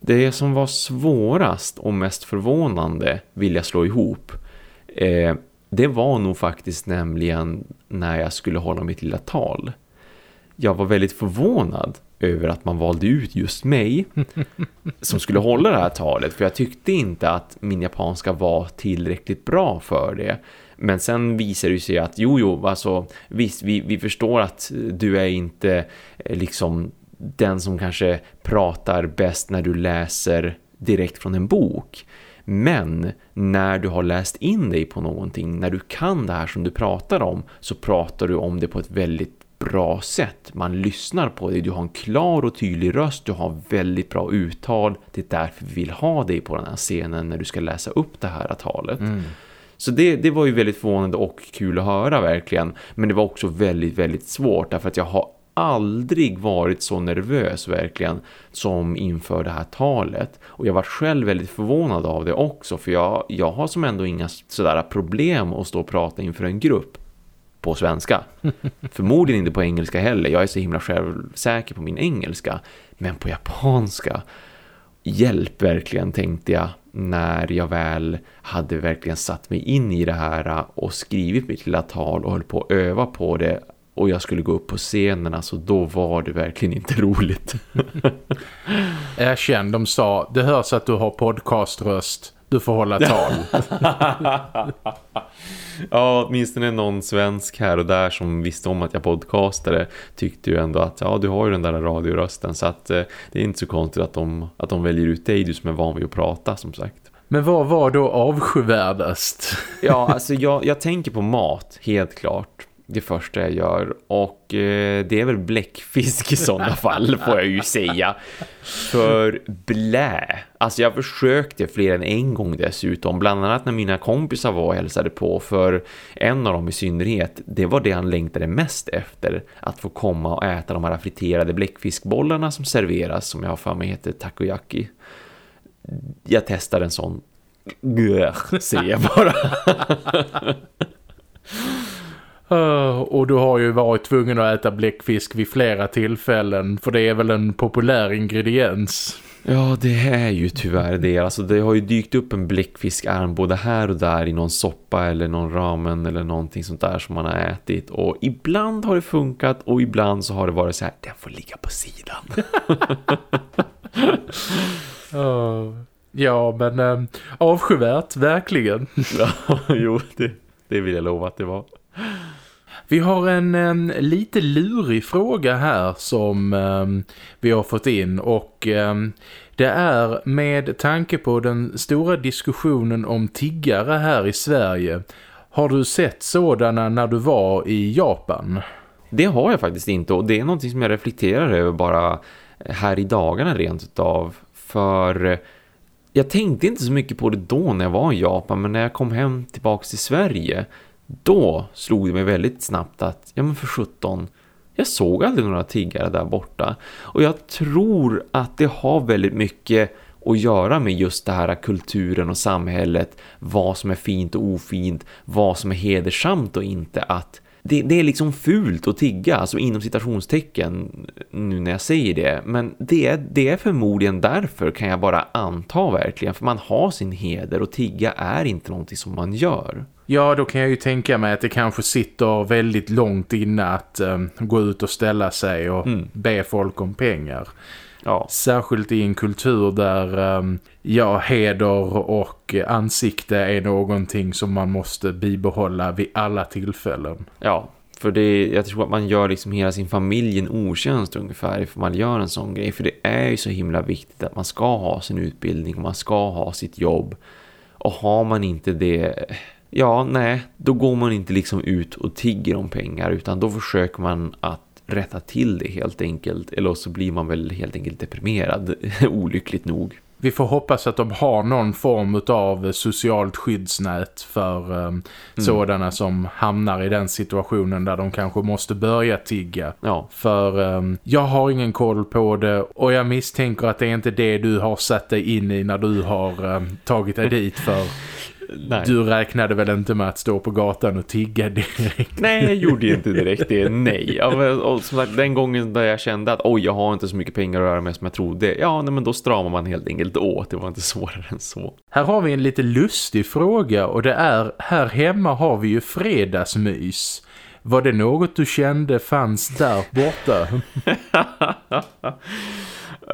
Det som var svårast och mest förvånande vill jag slå ihop. Eh, det var nog faktiskt nämligen när jag skulle hålla mitt lilla tal. Jag var väldigt förvånad över att man valde ut just mig (laughs) som skulle hålla det här talet för jag tyckte inte att min japanska var tillräckligt bra för det. Men sen visar det sig att jo jo, alltså visst vi, vi förstår att du är inte eh, liksom den som kanske pratar bäst när du läser direkt från en bok. Men när du har läst in dig på någonting, när du kan det här som du pratar om så pratar du om det på ett väldigt bra sätt. Man lyssnar på dig, du har en klar och tydlig röst, du har väldigt bra uttal. Det är därför vi vill ha dig på den här scenen när du ska läsa upp det här talet. Mm. Så det, det var ju väldigt förvånande och kul att höra verkligen. Men det var också väldigt, väldigt svårt därför att jag har aldrig varit så nervös verkligen som inför det här talet. Och jag var själv väldigt förvånad av det också för jag, jag har som ändå inga sådär problem att stå och prata inför en grupp på svenska. (laughs) Förmodligen inte på engelska heller. Jag är så himla självsäker på min engelska. Men på japanska. Hjälp verkligen tänkte jag när jag väl hade verkligen satt mig in i det här och skrivit mitt lilla tal och höll på att öva på det och jag skulle gå upp på scenen så då var det verkligen inte roligt. (laughs) jag kände de sa, det hörs att du har podcaströst, du får hålla (laughs) tal. ja, åtminstone någon svensk här och där som visste om att jag podcastade tyckte ju ändå att ja, du har ju den där radiorösten så att eh, det är inte så konstigt att de, att de väljer ut dig, du som är van vid att prata som sagt. Men vad var då avskyvärdast? ja, alltså jag, jag tänker på mat, helt klart det första jag gör. Och eh, det är väl bläckfisk i sådana (laughs) fall får jag ju säga. För blä. Alltså jag försökte fler än en gång dessutom. Bland annat när mina kompisar var och hälsade på för en av dem i synnerhet. Det var det han längtade mest efter. Att få komma och äta de här friterade bläckfiskbollarna som serveras som jag har för mig heter takoyaki. Jag testar en sån. Gör, säger jag bara (laughs) (laughs) och du har ju varit tvungen att äta bläckfisk vid flera tillfällen för det är väl en populär ingrediens. Ja, det är ju tyvärr det. Alltså, det har ju dykt upp en bläckfiskarm både här och där i någon soppa eller någon ramen eller någonting sånt där som man har ätit. Och ibland har det funkat och ibland så har det varit så här, den får ligga på sidan. uh, (laughs) ja, men uh, avskyvärt, verkligen. (laughs) ja, jo, det, det vill jag lova att det var. Vi har en en lite lurig fråga här som um, vi har fått in och um, det är med tanke på den stora diskussionen om tiggare här i Sverige. Har du sett sådana när du var i Japan? Det har jag faktiskt inte och det är någonting som jag reflekterar över bara eh, här i dagarna rent utav. För eh, jag tänkte inte så mycket på det då när jag var i Japan men när jag kom hem tillbaka till Sverige då slog det mig väldigt snabbt att, ja men för 17, jag såg aldrig några tiggare där borta. Och jag tror att det har väldigt mycket att göra med just det här kulturen och samhället. Vad som är fint och ofint, vad som är hedersamt och inte att det, det, är liksom fult att tigga, alltså inom citationstecken nu när jag säger det. Men det, det är förmodligen därför kan jag bara anta verkligen. För man har sin heder och tigga är inte någonting som man gör. Ja, då kan jag ju tänka mig att det kanske sitter väldigt långt inne att um, gå ut och ställa sig och mm. be folk om pengar. Ja. Särskilt i en kultur där um, ja, heder och ansikte är någonting som man måste bibehålla vid alla tillfällen. Ja, för det, jag tror att man gör liksom hela sin familj en otjänst ungefär för man gör en sån grej. För det är ju så himla viktigt att man ska ha sin utbildning och man ska ha sitt jobb. Och har man inte det ja, nej, då går man inte liksom ut och tigger om pengar utan då försöker man att rätta till det helt enkelt. Eller så blir man väl helt enkelt deprimerad, (laughs) olyckligt nog. Vi får hoppas att de har någon form av socialt skyddsnät för um, mm. sådana som hamnar i den situationen där de kanske måste börja tigga. Ja. För um, jag har ingen koll på det och jag misstänker att det är inte det du har satt dig in i när du har um, tagit dig dit för (laughs) Nej. Du räknade väl inte med att stå på gatan och tigga direkt? Nej, jag gjorde inte direkt det. Nej. Och som sagt, den gången där jag kände att oj, jag har inte så mycket pengar att röra med som jag trodde. Ja, nej, men då stramar man helt enkelt åt. Det var inte (laughs) svårare än så. Här har vi en lite lustig fråga och det är, här hemma har vi ju fredagsmys. Var det något du kände fanns där borta?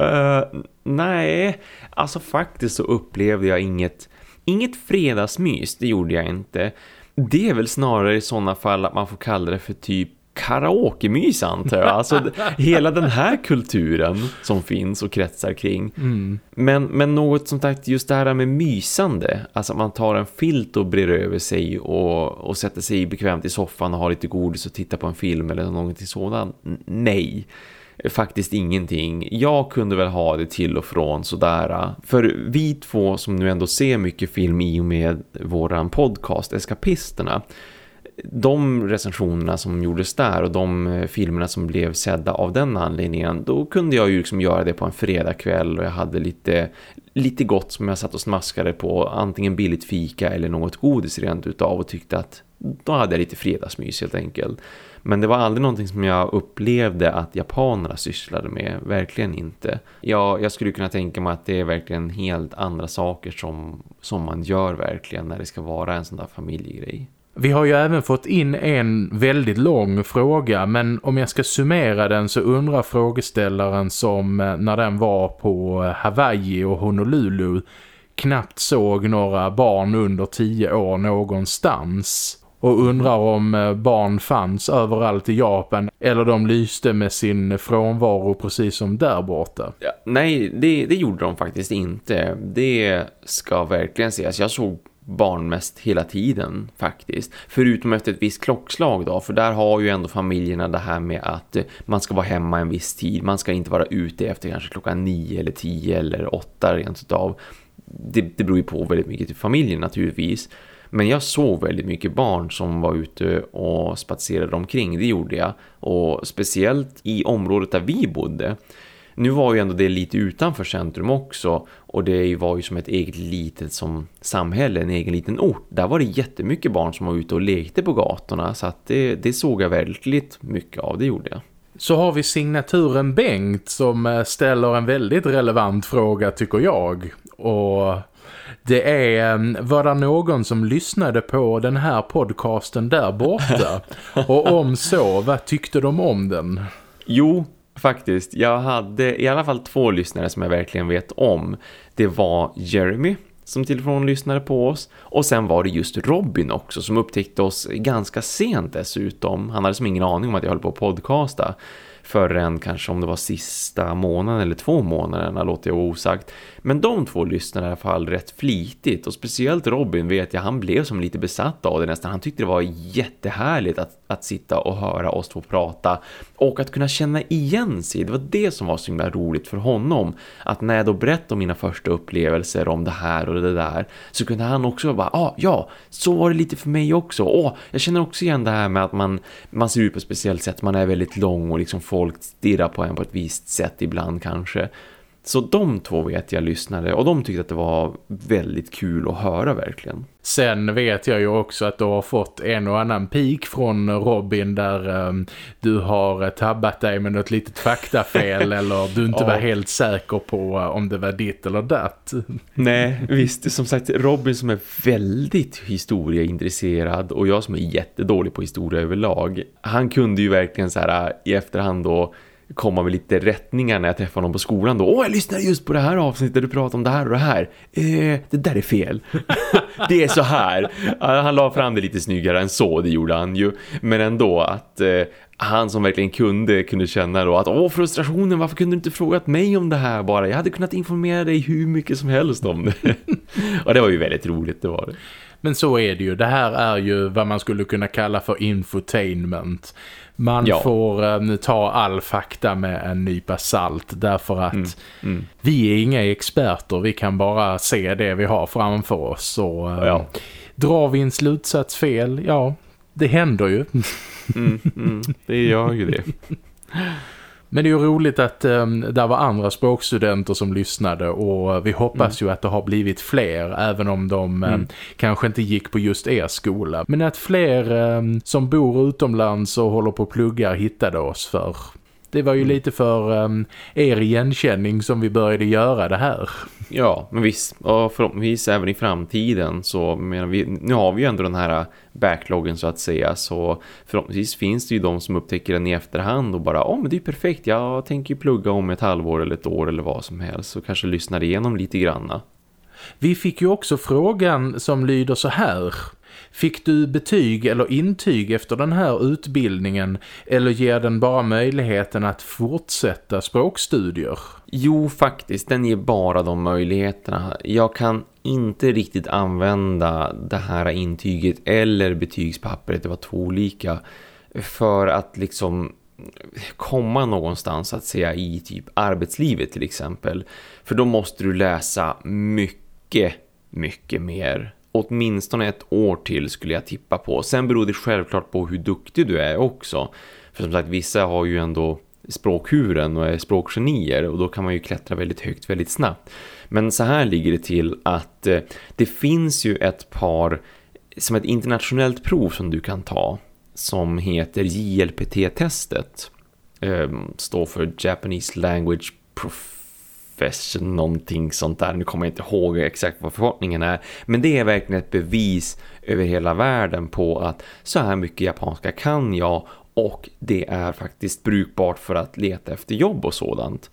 uh, (laughs) nej, alltså faktiskt så upplevde jag inget Inget fredagsmys, det gjorde jag inte. Det är väl snarare i sådana fall att man får kalla det för typ karaoke-mys antar jag. Alltså hela den här kulturen som finns och kretsar kring. Mm. Men, men något som sagt, just det här med mysande. Alltså man tar en filt och brer över sig och, och sätter sig bekvämt i soffan och har lite godis och tittar på en film eller någonting sådant. Nej faktiskt ingenting. Jag kunde väl ha det till och från sådär. För vi två som nu ändå ser mycket film i och med våran podcast Eskapisterna de recensionerna som gjordes där och de eh, filmerna som blev sedda av den anledningen, då kunde jag ju liksom göra det på en fredagkväll och jag hade lite, lite gott som jag satt och smaskade på, antingen billigt fika eller något godis rent utav och tyckte att då hade jag lite fredagsmys helt enkelt. Men det var aldrig någonting som jag upplevde att japanerna sysslade med, verkligen inte. Jag, jag skulle kunna tänka mig att det är verkligen helt andra saker som, som man gör verkligen när det ska vara en sån där familjegrej. Vi har ju även fått in en väldigt lång fråga men om jag ska summera den så undrar frågeställaren som eh, när den var på eh, Hawaii och Honolulu knappt såg några barn under tio år någonstans och undrar om eh, barn fanns överallt i Japan eller de lyste med sin frånvaro precis som där borta. Ja, nej, det, det gjorde de faktiskt inte. Det ska verkligen sägas. Jag såg barn mest hela tiden faktiskt. Förutom efter ett visst klockslag då. För där har ju ändå familjerna det här med att eh, man ska vara hemma en viss tid. Man ska inte vara ute efter kanske klockan nio eller tio eller åtta rent utav. Det, det beror ju på väldigt mycket till familjen naturligtvis. Men jag såg väldigt mycket barn som var ute och spatserade omkring. Det gjorde jag. Och speciellt i området där vi bodde nu var ju ändå det lite utanför centrum också och det var ju som ett eget litet som samhälle, en egen liten ort. Där var det jättemycket barn som var ute och lekte på gatorna så att det, det såg jag väldigt mycket av, det gjorde jag. Så har vi signaturen Bengt som eh, ställer en väldigt relevant fråga tycker jag. Och det är, eh, var det någon som lyssnade på den här podcasten där borta? (laughs) Och om så, vad tyckte de om den? Jo, faktiskt. Jag hade i alla fall två lyssnare som jag verkligen vet om. Det var Jeremy som tillfrån lyssnade på oss. Och sen var det just Robin också som upptäckte oss ganska sent dessutom. Han hade som ingen aning om att jag höll på att podcasta förrän kanske om det var sista månaden eller två månaderna låter jag osagt. Men de två lyssnade i alla fall rätt flitigt och speciellt Robin vet jag, han blev som lite besatt av det nästan. Han tyckte det var jättehärligt att, att sitta och höra oss två prata och att kunna känna igen sig. Det var det som var så himla roligt för honom. Att när jag då berättade om mina första upplevelser om det här och det där så kunde han också bara, ah, ja, så var det lite för mig också. Åh, jag känner också igen det här med att man, man ser ut på ett speciellt sätt, man är väldigt lång och liksom folk stirrar på en på ett visst sätt ibland kanske. Så de två vet jag lyssnade och de tyckte att det var väldigt kul att höra verkligen. Sen vet jag ju också att du har fått en och annan pik från Robin där um, du har tabbat dig med något litet faktafel (laughs) eller du inte ja. var helt säker på uh, om det var ditt eller datt. Nej, visst. Som sagt, Robin som är väldigt historieintresserad och jag som är jättedålig på historia överlag. Han kunde ju verkligen så här i efterhand då komma med lite rättningar när jag träffar någon på skolan då. Åh, jag lyssnade just på det här avsnittet där du pratade om det här och det här. Eh, det där är fel. (laughs) det är så här. Han la fram det lite snyggare än så, det gjorde han ju. Men ändå att eh, han som verkligen kunde kunde känna då att åh frustrationen, varför kunde du inte frågat mig om det här bara? Jag hade kunnat informera dig hur mycket som helst om det. (laughs) och det var ju väldigt roligt, det var det. Men så är det ju. Det här är ju vad man skulle kunna kalla för infotainment. Man ja. får um, ta all fakta med en nypa salt därför att mm. Mm. vi är inga experter. Vi kan bara se det vi har framför oss. Och, um, ja. Drar vi en slutsats fel, ja, det händer ju. Mm, mm. det gör ju det. (laughs) Men det är ju roligt att um, det var andra språkstudenter som lyssnade och vi hoppas mm. ju att det har blivit fler även om de mm. um, kanske inte gick på just er skola. Men att fler um, som bor utomlands och håller på att plugga hittade oss för det var ju mm. lite för um, er igenkänning som vi började göra det här. Ja, men visst. Och förhoppningsvis även i framtiden så menar vi, nu har vi ju ändå den här backloggen så att säga så förhoppningsvis finns det ju de som upptäcker den i efterhand och bara, ja oh, men det är perfekt, jag tänker plugga om ett halvår eller ett år eller vad som helst och kanske lyssnar igenom lite granna. Vi fick ju också frågan som lyder så här. Fick du betyg eller intyg efter den här utbildningen eller ger den bara möjligheten att fortsätta språkstudier? Jo, faktiskt. Den ger bara de möjligheterna. Jag kan inte riktigt använda det här intyget eller betygspappret, det var två olika, för att liksom komma någonstans att säga i typ arbetslivet till exempel. För då måste du läsa mycket, mycket mer. Åtminstone ett år till skulle jag tippa på. Sen beror det självklart på hur duktig du är också. För som sagt, vissa har ju ändå språkhuren och är språkgenier och då kan man ju klättra väldigt högt väldigt snabbt. Men så här ligger det till att eh, det finns ju ett par som ett internationellt prov som du kan ta som heter JLPT-testet. Ehm, står för Japanese Language Profession, någonting sånt där. Nu kommer jag inte ihåg exakt vad förkortningen är. Men det är verkligen ett bevis över hela världen på att så här mycket japanska kan jag och det är faktiskt brukbart för att leta efter jobb och sådant.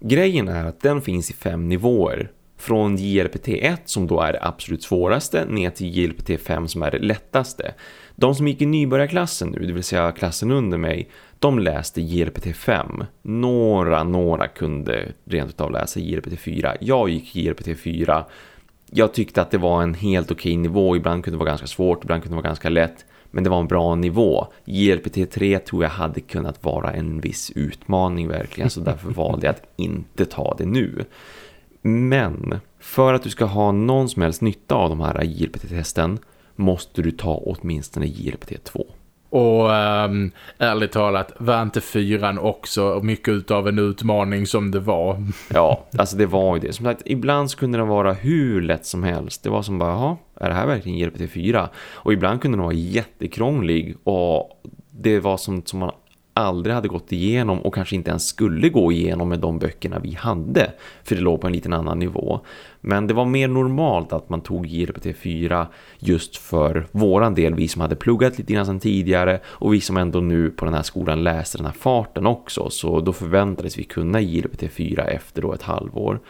Grejen är att den finns i fem nivåer. Från JLPT 1 som då är det absolut svåraste ner till JLPT 5 som är det lättaste. De som gick i nybörjarklassen nu, det vill säga klassen under mig, de läste JLPT 5. Några, några kunde rent utav läsa JLPT 4. Jag gick JLPT 4. Jag tyckte att det var en helt okej nivå. Ibland kunde det vara ganska svårt, ibland kunde det vara ganska lätt. Men det var en bra nivå. JLPT 3 tror jag hade kunnat vara en viss utmaning verkligen. Så därför valde jag att inte ta det nu. Men för att du ska ha någon som helst nytta av de här JLPT-testen måste du ta åtminstone JLPT 2. Och um, ärligt talat, var inte fyran också mycket av en utmaning som det var? (laughs) Ja, alltså det var ju det. Som sagt, ibland så kunde den vara hur lätt som helst. Det var som bara, jaha, är det här verkligen JLPT 4? Och ibland kunde den vara jättekrånglig och det var som, som man aldrig hade gått igenom och kanske inte ens skulle gå igenom med de böckerna vi hade för det låg på en liten annan nivå. Men det var mer normalt att man tog JRPT4 just för våran del, vi som hade pluggat lite grann sedan tidigare och vi som ändå nu på den här skolan läste den här farten också så då förväntades vi kunna JRPT4 efter då ett halvår.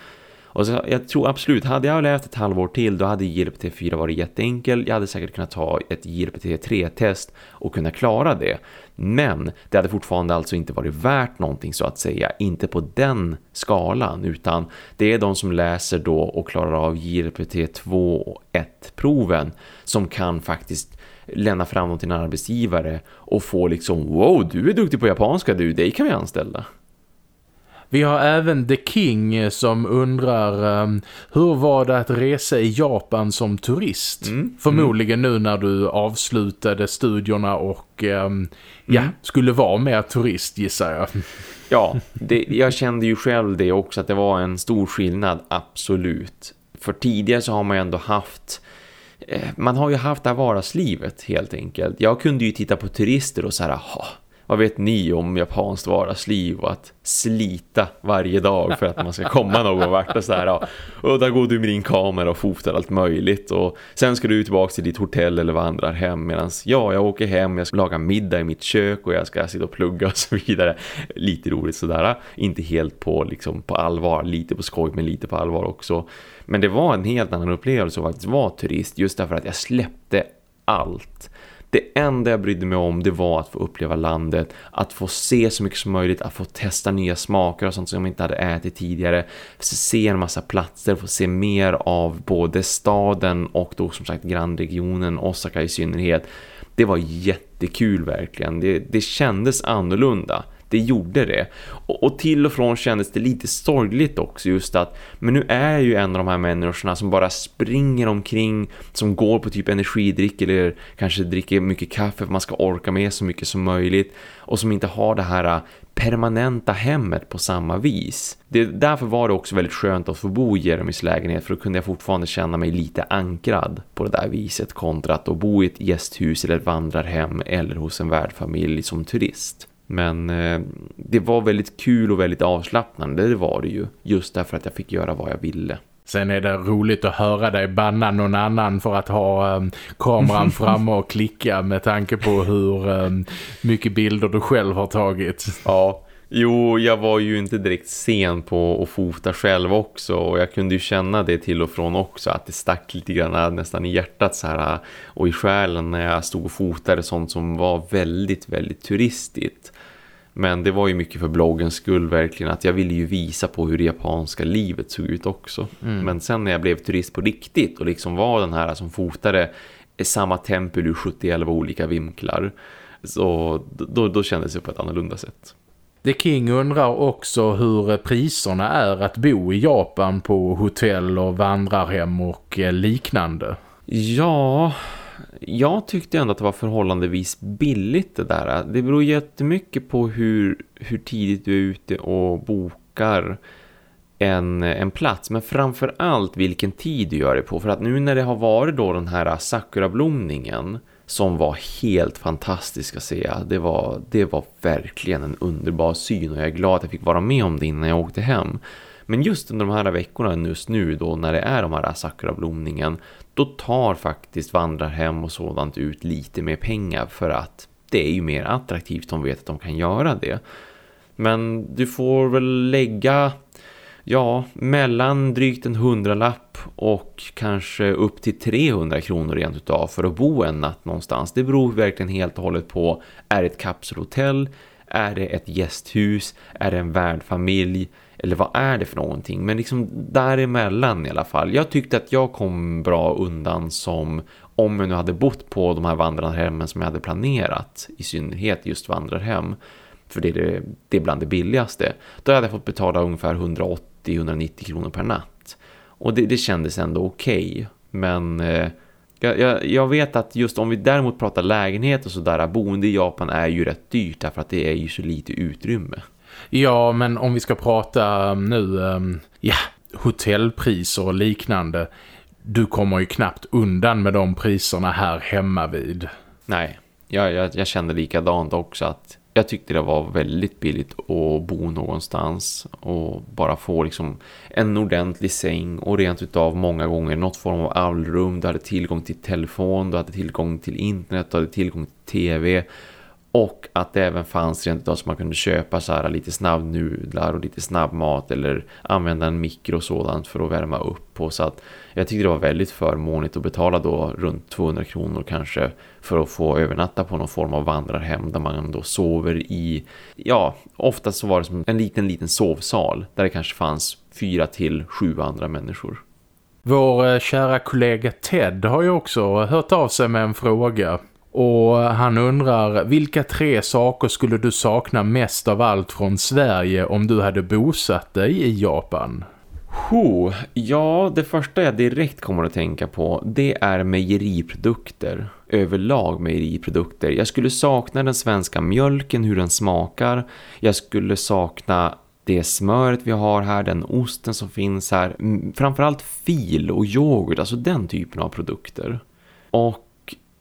Och så, jag tror absolut, hade jag läst ett halvår till då hade JLPT 4 varit jätteenkel. Jag hade säkert kunnat ta ett JLPT 3-test och kunna klara det. Men det hade fortfarande alltså inte varit värt någonting så att säga. Inte på den skalan utan det är de som läser då och klarar av JLPT 2 och 1-proven som kan faktiskt lämna fram dem till en arbetsgivare och få liksom, wow du är duktig på japanska du, dig kan vi anställa. Vi har även The King som undrar um, hur var det att resa i Japan som turist? Mm. Förmodligen mm. nu när du avslutade studierna och um, ja, mm. skulle vara mer turist gissar jag. (laughs) Ja, det, jag kände ju själv det också att det var en stor skillnad, absolut. För tidigare så har man ju ändå haft eh, man har ju haft det här vardagslivet helt enkelt. Jag kunde ju titta på turister och så här, vad vet ni om japanskt vardagsliv och att slita varje dag för att man ska komma någon vart och så här, ja, och där går du med din kamera och fotar allt möjligt och sen ska du tillbaka till ditt hotell eller vandrar hem medan ja, jag åker hem, jag ska laga middag i mitt kök och jag ska sitta och plugga och (laughs) så vidare. Lite roligt sådär, inte helt på, liksom, på allvar, lite på skoj men lite på allvar också. Men det var en helt annan upplevelse att faktiskt vara turist just därför att jag släppte allt. Det enda jag brydde mig om det var att få uppleva landet, att få se så mycket som möjligt, att få testa nya smaker och sånt som jag inte hade ätit tidigare, se en massa platser, få se mer av både staden och då som sagt grannregionen, Osaka i synnerhet. Det var jättekul verkligen, det, det kändes annorlunda det gjorde det. Och, och, till och från kändes det lite sorgligt också just att men nu är jag ju en av de här människorna som bara springer omkring som går på typ energidryck eller kanske dricker mycket kaffe för att man ska orka med så mycket som möjligt och som inte har det här äh, permanenta hemmet på samma vis. Det, därför var det också väldigt skönt att få bo i Jeremys lägenhet för då kunde jag fortfarande känna mig lite ankrad på det där viset kontra att bo i ett gästhus eller ett vandrarhem eller hos en värdfamilj som turist. Men eh, det var väldigt kul och väldigt avslappnande, det var det ju. Just därför att jag fick göra vad jag ville. Sen är det roligt att höra dig banna någon annan för att ha um, kameran (laughs) framme och klicka med tanke på hur um, mycket bilder du själv har tagit. Ja, Jo, jag var ju inte direkt sen på att fota själv också och jag kunde ju känna det till och från också att det stack lite grann nästan i hjärtat så här och i själen när jag stod och fotade sånt som var väldigt, väldigt turistigt. Men det var ju mycket för bloggens skull verkligen att jag ville ju visa på hur det japanska livet såg ut också. Mm. Men sen när jag blev turist på riktigt och liksom var den här som fotade samma tempel ur 71 olika vinklar så då, då kändes det på ett annorlunda sätt. The King undrar också hur priserna är att bo i Japan på hotell och vandrarhem och eh, liknande. Ja, jag tyckte ändå att det var förhållandevis billigt det där. Det beror jättemycket på hur, hur tidigt du är ute och bokar en, en plats. Men framför allt vilken tid du gör det på. För att nu när det har varit då den här sakura-blomningen som var helt fantastisk att se. Det var, det var verkligen en underbar syn och jag är glad att jag fick vara med om det innan jag åkte hem. Men just under de här veckorna just nu då när det är de här sakura-blomningen då tar faktiskt vandrarhem och sådant ut lite mer pengar för att det är ju mer attraktivt de vet att de kan göra det. Men du får väl lägga ja, mellan drygt en hundralapp och kanske upp till 300 kronor rent utav för att bo en natt någonstans. Det beror verkligen helt och hållet på, är det ett kapselhotell, är det ett gästhus, är det en värdfamilj eller vad är det för någonting? Men liksom däremellan i alla fall. Jag tyckte att jag kom bra undan som om jag nu hade bott på de här vandrarhemmen som jag hade planerat. I synnerhet just vandrarhem. För det är, det, det är bland det billigaste. Då hade jag fått betala ungefär 180-190 kronor per natt. Och det, det kändes ändå okej. Okay. Men... Eh, jag, jag, jag, vet att just om vi däremot pratar lägenhet och sådär, boende i Japan är ju rätt dyrt därför att det är ju så lite utrymme. Ja, men om vi ska prata um, nu, um, ja, hotellpriser och liknande. Du kommer ju knappt undan med de priserna här hemma vid. Nej, jag, jag, jag kände likadant också att jag tyckte det var väldigt billigt att bo någonstans och bara få liksom en ordentlig säng och rent utav många gånger något form av allrum. Du hade tillgång till telefon, du hade tillgång till internet, du hade tillgång till tv och att det även fanns rent utav så man kunde köpa så här lite snabbnudlar och lite snabbmat eller använda en mikro och sådant för att värma upp på. Så att jag tyckte det var väldigt förmånligt att betala då runt 200 kronor kanske för att få övernatta på någon form av vandrarhem där man då sover i, ja, oftast så var det som en liten liten sovsal där det kanske fanns fyra till sju andra människor. Vår eh, kära kollega Ted har ju också hört av sig med en fråga och han undrar, vilka tre saker skulle du sakna mest av allt från Sverige om du hade bosatt dig i Japan? Ho, ja, det första jag direkt kommer att tänka på det är mejeriprodukter. Överlag mejeriprodukter. Jag skulle sakna den svenska mjölken, hur den smakar. Jag skulle sakna det smöret vi har här, den osten som finns här. Framförallt fil och yoghurt, alltså den typen av produkter. Och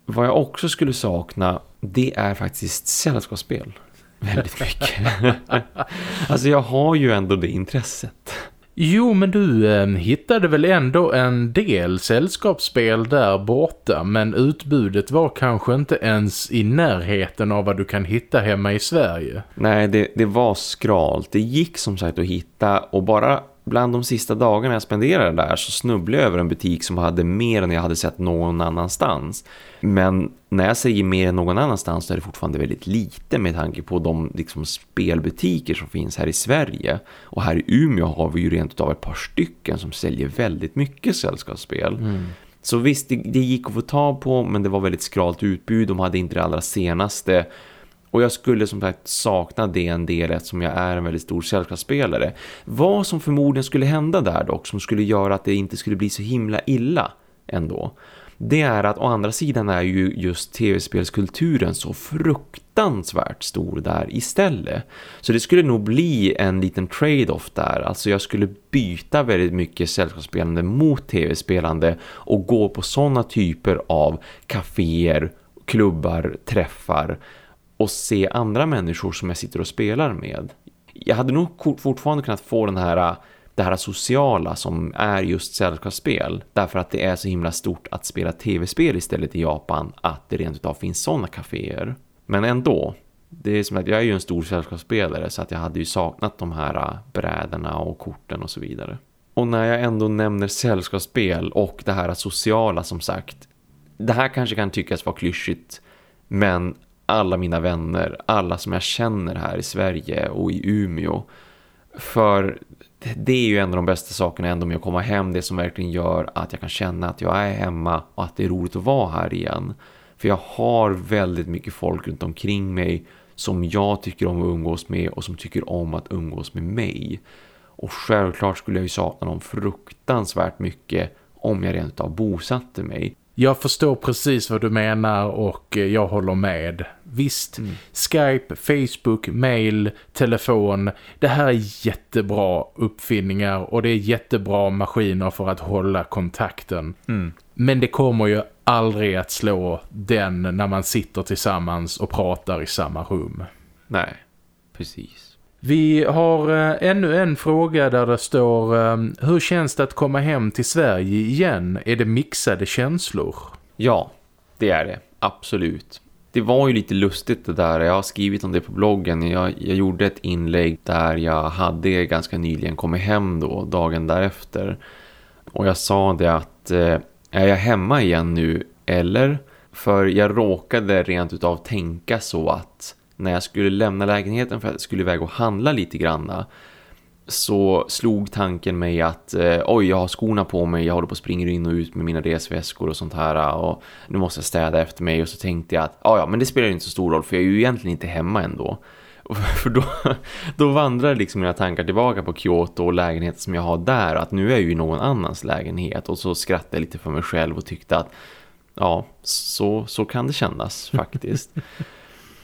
vad jag också skulle sakna det är faktiskt sällskapsspel. Väldigt mycket. (laughs) alltså jag har ju ändå det intresset. Jo, men du eh, hittade väl ändå en del sällskapsspel där borta men utbudet var kanske inte ens i närheten av vad du kan hitta hemma i Sverige. Nej, det, det var skralt. Det gick som sagt att hitta och bara bland de sista dagarna jag spenderade där så snubblade jag över en butik som hade mer än jag hade sett någon annanstans. Men när jag säger mer än någon annanstans så är det fortfarande väldigt lite med tanke på de liksom, spelbutiker som finns här i Sverige. Och här i Umeå har vi ju rent av ett par stycken som säljer väldigt mycket sällskapsspel. Mm. Så visst, det, det, gick att få tag på men det var väldigt skralt utbud. De hade inte det allra senaste. Och jag skulle som sagt sakna det en del eftersom jag är en väldigt stor sällskapsspelare. Vad som förmodligen skulle hända där dock som skulle göra att det inte skulle bli så himla illa ändå. Det är att å andra sidan är ju just tv-spelskulturen så fruktansvärt stor där istället. Så det skulle nog bli en liten trade-off där. Alltså jag skulle byta väldigt mycket sällskapsspelande mot tv-spelande och gå på sådana typer av kaféer, klubbar, träffar och se andra människor som jag sitter och spelar med. Jag hade nog fortfarande kunnat få den här äh, det här sociala som är just sällskapsspel därför att det är så himla stort att spela tv-spel istället i Japan att det rent utav finns sådana kaféer. Men ändå, Det är som att jag är ju en stor sällskapsspelare så att jag hade ju saknat de här äh, bräderna och korten och så vidare. Och när jag ändå nämner sällskapsspel och det här sociala som sagt. Det här kanske kan tyckas vara klyschigt men alla mina vänner, alla som jag känner här i Sverige och i Umeå. För det är ju en av de bästa sakerna ändå med att komma hem. Det som verkligen gör att jag kan känna att jag är hemma och att det är roligt att vara här igen. För jag har väldigt mycket folk runt omkring mig som jag tycker om att umgås med och som tycker om att umgås med mig. Och självklart skulle jag ju sakna dem fruktansvärt mycket om jag rent av bosatte mig. Jag förstår precis vad du menar och jag håller med. Visst, mm. Skype, Facebook, mail, telefon. Det här är jättebra uppfinningar och det är jättebra maskiner för att hålla kontakten. Mm. Men det kommer ju aldrig att slå den när man sitter tillsammans och pratar i samma rum. Nej, precis. Vi har eh, ännu en fråga där det står ehm, Hur känns det att komma hem till Sverige igen? Är det mixade känslor? Ja, det är det. Absolut. Det var ju lite lustigt det där. Jag har skrivit om det på bloggen. Jag, jag gjorde ett inlägg där jag hade ganska nyligen kommit hem då, dagen därefter. Och jag sa det att eh, är jag hemma igen nu eller? För jag råkade rent utav tänka så att när jag skulle lämna lägenheten för att jag skulle iväg och handla lite granna så slog tanken mig att eh, oj jag har skorna på mig, jag håller på att springa in och ut med mina resväskor och sånt här eh, och nu måste jag städa efter mig och så tänkte jag att ja men det spelar inte så stor roll för jag är ju egentligen inte hemma ändå. (laughs) För då, då vandrar liksom mina tankar tillbaka på Kyoto och lägenheten som jag har där att nu är jag ju i någon annans lägenhet och så skrattade jag lite för mig själv och tyckte att ja, så, så kan det kännas faktiskt. (laughs)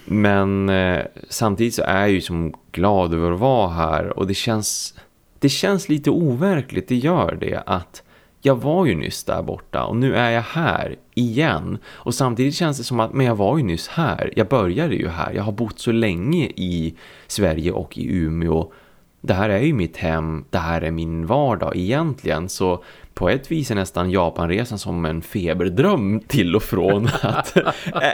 Men eh, samtidigt så är jag ju som glad över att vara här och det känns, det känns lite overkligt, det gör det att jag var ju nyss där borta och nu är jag här igen. Och samtidigt känns det som att, men jag var ju nyss här. Jag började ju här. Jag har bott så länge i Sverige och i Umeå. Det här är ju mitt hem, det här är min vardag egentligen. Så på ett vis är nästan Japanresan som en feberdröm till och från. (laughs) att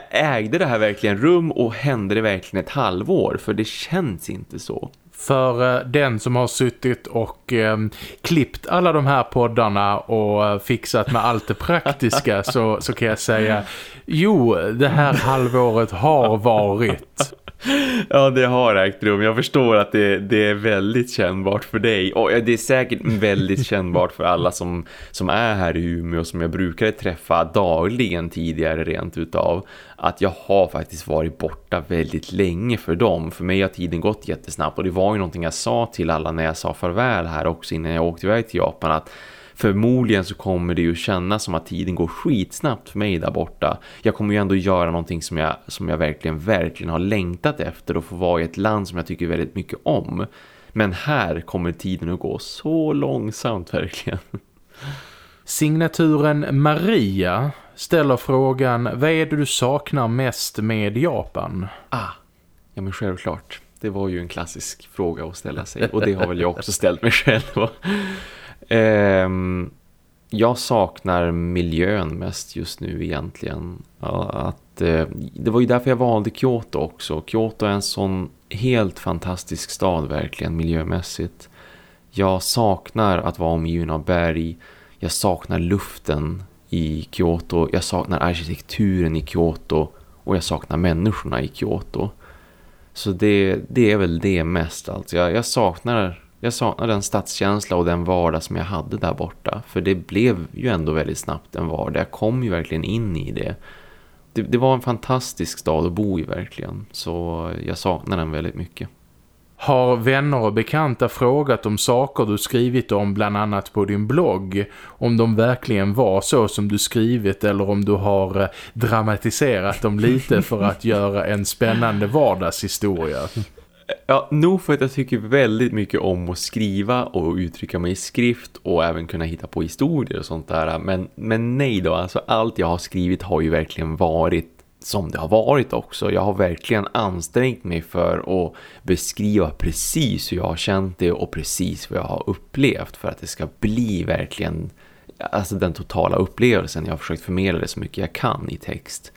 ägde det här verkligen rum och hände det verkligen ett halvår? För det känns inte så. För eh, den som har suttit och eh, klippt alla de här poddarna och eh, fixat med allt det praktiska (laughs) så, så kan jag säga jo, det här halvåret har varit (laughs) Ja, det har ägt rum. Jag förstår att det, det, är väldigt kännbart för dig. Och det är säkert väldigt kännbart för alla som, som är här i Umeå som jag brukade träffa dagligen tidigare rent utav. Att jag har faktiskt varit borta väldigt länge för dem. För mig har tiden gått jättesnabbt och det var ju någonting jag sa till alla när jag sa farväl här också innan jag åkte iväg till Japan att förmodligen så kommer det ju kännas som att tiden går skitsnabbt för mig där borta. Jag kommer ju ändå göra någonting som jag, som jag verkligen, verkligen har längtat efter och få vara i ett land som jag tycker väldigt mycket om. Men här kommer tiden att gå så långsamt (laughs) verkligen. Signaturen Maria ställer frågan, vad är det du saknar mest med Japan? Ah, ja men självklart. Det var ju en klassisk fråga att ställa sig och det har väl jag också ställt mig själv. Um, jag saknar miljön mest just nu egentligen. Att, eh, det var ju därför jag valde Kyoto också. Kyoto är en sån helt fantastisk stad verkligen miljömässigt. Jag saknar att vara omgiven av berg. Jag saknar luften i Kyoto. Jag saknar arkitekturen i Kyoto. Och jag saknar människorna i Kyoto. Så det, det är väl det mest. Alltså jag, jag saknar jag saknar den stadskänsla och den vardag som jag hade där borta. För det blev ju ändå väldigt snabbt en vardag. Jag kom ju verkligen in i det. Det, det var en fantastisk stad att bo i verkligen. Så jag saknar den väldigt mycket. Har vänner och bekanta frågat om saker du skrivit om bland annat på din blogg? Om de verkligen var så som du skrivit eller om du har eh, dramatiserat dem lite för att (laughs) göra en spännande vardagshistoria? Ja, nog för att jag tycker väldigt mycket om att skriva och uttrycka mig i skrift och även kunna hitta på historier och sånt där. Men, men nej då, alltså allt jag har skrivit har ju verkligen varit som det har varit också. Jag har verkligen ansträngt mig för att beskriva precis hur jag har känt det och precis vad jag har upplevt för att det ska bli verkligen alltså den totala upplevelsen. Jag har försökt förmedla det så mycket jag kan i text.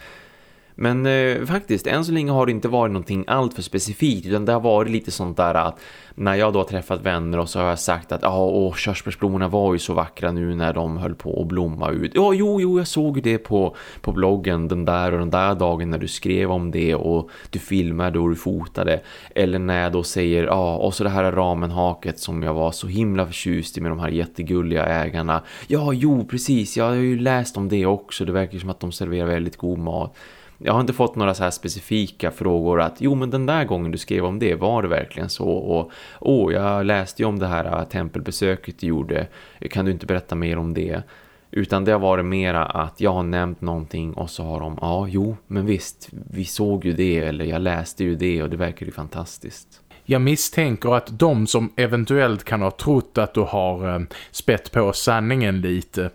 Men eh, faktiskt, än så länge har det inte varit någonting allt för specifikt utan det har varit lite sånt där att när jag då har träffat vänner och så har jag sagt att ja, åh, körsbärsblommorna var ju så vackra nu när de höll på att blomma ut. Ja, jo, jo, jag såg det på, på bloggen den där och den där dagen när du skrev om det och du filmade och du fotade. Eller när jag då säger, ja, och så det här ramenhaket som jag var så himla förtjust i med de här jättegulliga ägarna. Ja, jo, precis, jag har ju läst om det också. Det verkar som att de serverar väldigt god mat jag har inte fått några så här specifika frågor att jo men den där gången du skrev om det var det verkligen så och åh jag läste ju om det här äh, tempelbesöket du gjorde kan du inte berätta mer om det utan det har varit mera att jag har nämnt någonting och så har de, ja jo men visst vi såg ju det eller jag läste ju det och det verkar ju fantastiskt. Jag misstänker att de som eventuellt kan ha trott att du har äh, spett på sanningen lite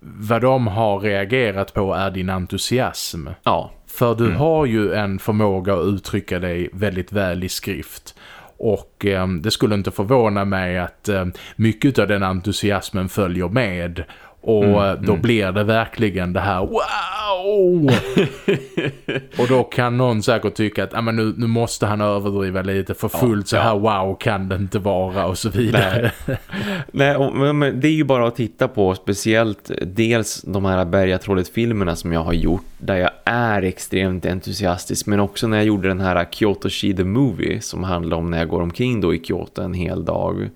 vad de har reagerat på är din entusiasm. Ja. För du mm. har ju en förmåga att uttrycka dig väldigt väl i skrift. Och eh, det skulle inte förvåna mig att eh, mycket av den entusiasmen följer med. Och mm, då mm. blir det verkligen det här wow! (laughs) och då kan någon säkert tycka att ah, men nu, nu måste han överdriva lite för fullt ja, så här ja. wow kan det inte vara och så vidare. Nej, Nej och, men det är ju bara att titta på speciellt dels de här Bergatrollet-filmerna som jag har gjort där jag är extremt entusiastisk men också när jag gjorde den här Kyoto She the Movie som handlar om när jag går omkring då i Kyoto en hel dag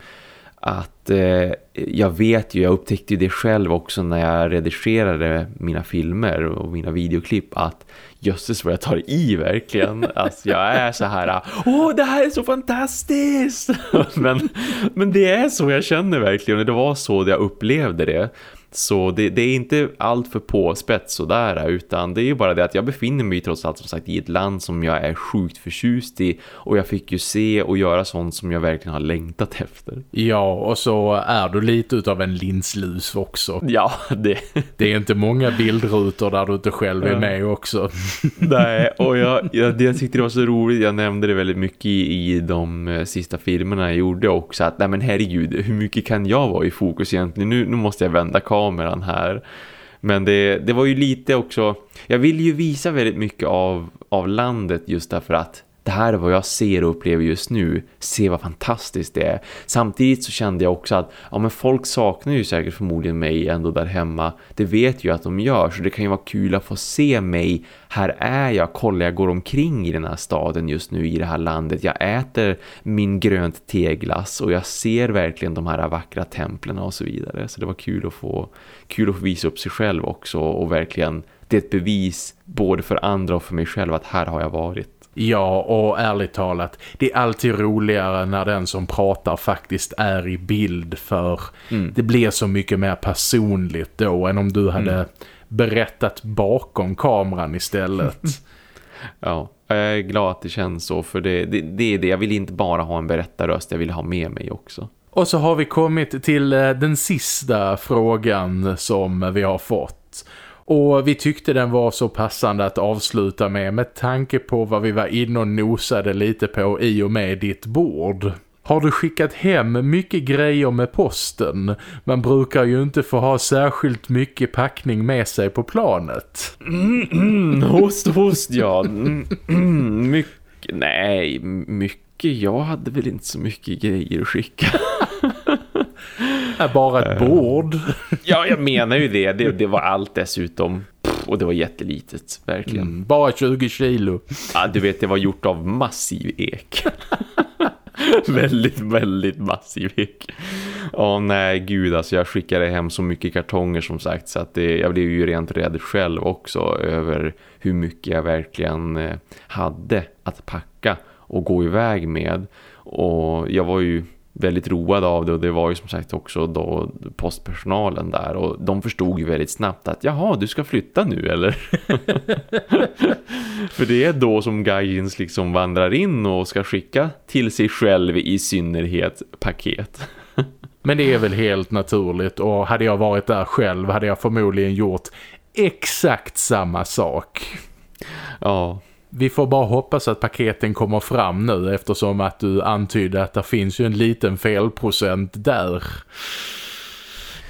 att eh, jag vet ju, jag upptäckte ju det själv också när jag redigerade mina filmer och mina videoklipp att jösses vad jag tar i verkligen. (laughs) Alltså jag är så här, åh det här är så fantastiskt! (laughs) men, men det är så jag känner verkligen och det var så jag upplevde det. Så det, det, är inte allt för påspets sådär utan det är ju bara det att jag befinner mig trots allt som sagt i ett land som jag är sjukt förtjust i och jag fick ju se och göra sånt som jag verkligen har längtat efter. Ja och så är du lite utav en linslus också. Ja, det. Det är inte många bildrutor där du inte själv är med också. Nej, och jag, (laughs) jag, jag tyckte det var så roligt. Jag nämnde det väldigt mycket i, i de uh, sista filmerna jag gjorde också att nej men herregud, hur mycket kan jag vara i fokus egentligen? Nu, nu måste jag vända kameran kameran här. Men det, det var ju lite också, jag vill ju visa väldigt mycket av, av landet just därför att det här är vad jag ser och upplever just nu. Se vad fantastiskt det är. Samtidigt så kände jag också att ja, men folk saknar ju säkert förmodligen mig ändå där hemma. Det vet ju att de gör så det kan ju vara kul att få se mig. Här är jag, kolla jag går omkring i den här staden just nu i det här landet. Jag äter min grönt teglas och jag ser verkligen de här vackra templen och så vidare. Så det var kul att få, kul att få visa upp sig själv också och verkligen det är ett bevis både för andra och för mig själv att här har jag varit. Ja, och ärligt talat, det är alltid roligare när den som pratar faktiskt är i bild för mm. det blir så mycket mer personligt då än om du hade mm. berättat bakom kameran istället. (laughs) ja, jag är glad att det känns så för det, det, det är det. Jag vill inte bara ha en berättarröst, jag vill ha med mig också. Och så har vi kommit till eh, den sista frågan som vi har fått. Och vi tyckte den var så passande att avsluta med med tanke på vad vi var inne och nosade lite på i och med ditt bord. Har du skickat hem mycket grejer med posten? Man brukar ju inte få ha särskilt mycket packning med sig på planet. Mm, mm, host, host, ja. Mm, mm mycket, nej, mycket. Jag hade väl inte så mycket grejer att skicka är bara ett bord. (laughs) ja, jag menar ju det. det. Det var allt dessutom. Och det var jättelitet, verkligen. Mm, bara 20 kilo. Ja, du vet, det var gjort av massiv ek. (laughs) väldigt, väldigt massiv ek. Åh nej, gud alltså jag skickade hem så mycket kartonger som sagt så att det, jag blev ju rent rädd själv också över hur mycket jag verkligen eh, hade att packa och gå iväg med. Och jag var ju väldigt road av det och det var ju som sagt också då postpersonalen där och de förstod ju väldigt snabbt att jaha, du ska flytta nu eller? (laughs) För det är då som Gaijins liksom vandrar in och ska skicka till sig själv i synnerhet paket. (laughs) Men det är väl helt naturligt och hade jag varit där själv hade jag förmodligen gjort exakt samma sak. Ja, vi får bara hoppas att paketen kommer fram nu eftersom att du antydde att det finns ju en liten felprocent där.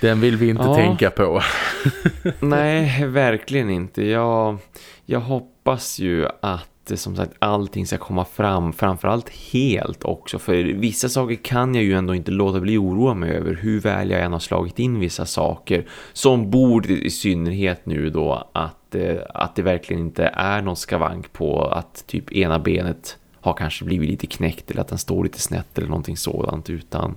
Den vill vi inte ja. tänka på. Nej, verkligen inte. Jag, jag hoppas hoppas ju att som sagt allting ska komma fram framförallt helt också. För vissa saker kan jag ju ändå inte låta bli oroa mig över hur väl jag än har slagit in vissa saker. Som borde i synnerhet nu då att, eh, att det verkligen inte är någon skavank på att typ ena benet har kanske blivit lite knäckt eller att den står lite snett eller någonting sådant utan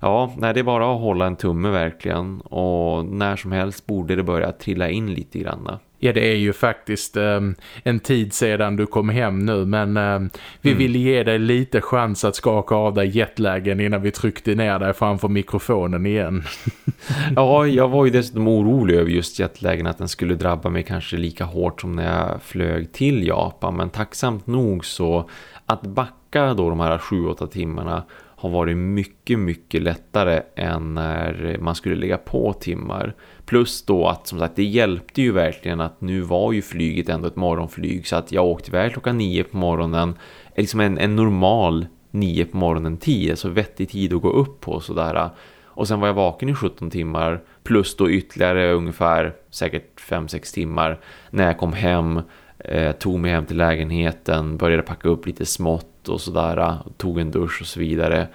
ja, nej, det är bara att hålla en tumme verkligen. Och när som helst borde det börja trilla in lite granna. Ja, det är ju faktiskt um, en tid sedan du kom hem nu men um, vi mm. ville ge dig lite chans att skaka av dig jetlägen innan vi tryckte ner dig framför mikrofonen igen. (laughs) ja, jag var ju dessutom orolig över just jetlägen att den skulle drabba mig kanske lika hårt som när jag flög till Japan men tacksamt nog så att backa då de här 7-8 timmarna har varit mycket, mycket lättare än när man skulle lägga på timmar. Plus då att som sagt det hjälpte ju verkligen att nu var ju flyget ändå ett morgonflyg så att jag åkte iväg klockan nio på morgonen. Liksom en, en normal nio på morgonen tid, alltså vettig tid att gå upp på sådär. Och sen var jag vaken i 17 timmar plus då ytterligare ungefär säkert 5-6 timmar när jag kom hem, eh, tog mig hem till lägenheten, började packa upp lite smått och sådär, tog en dusch och så vidare.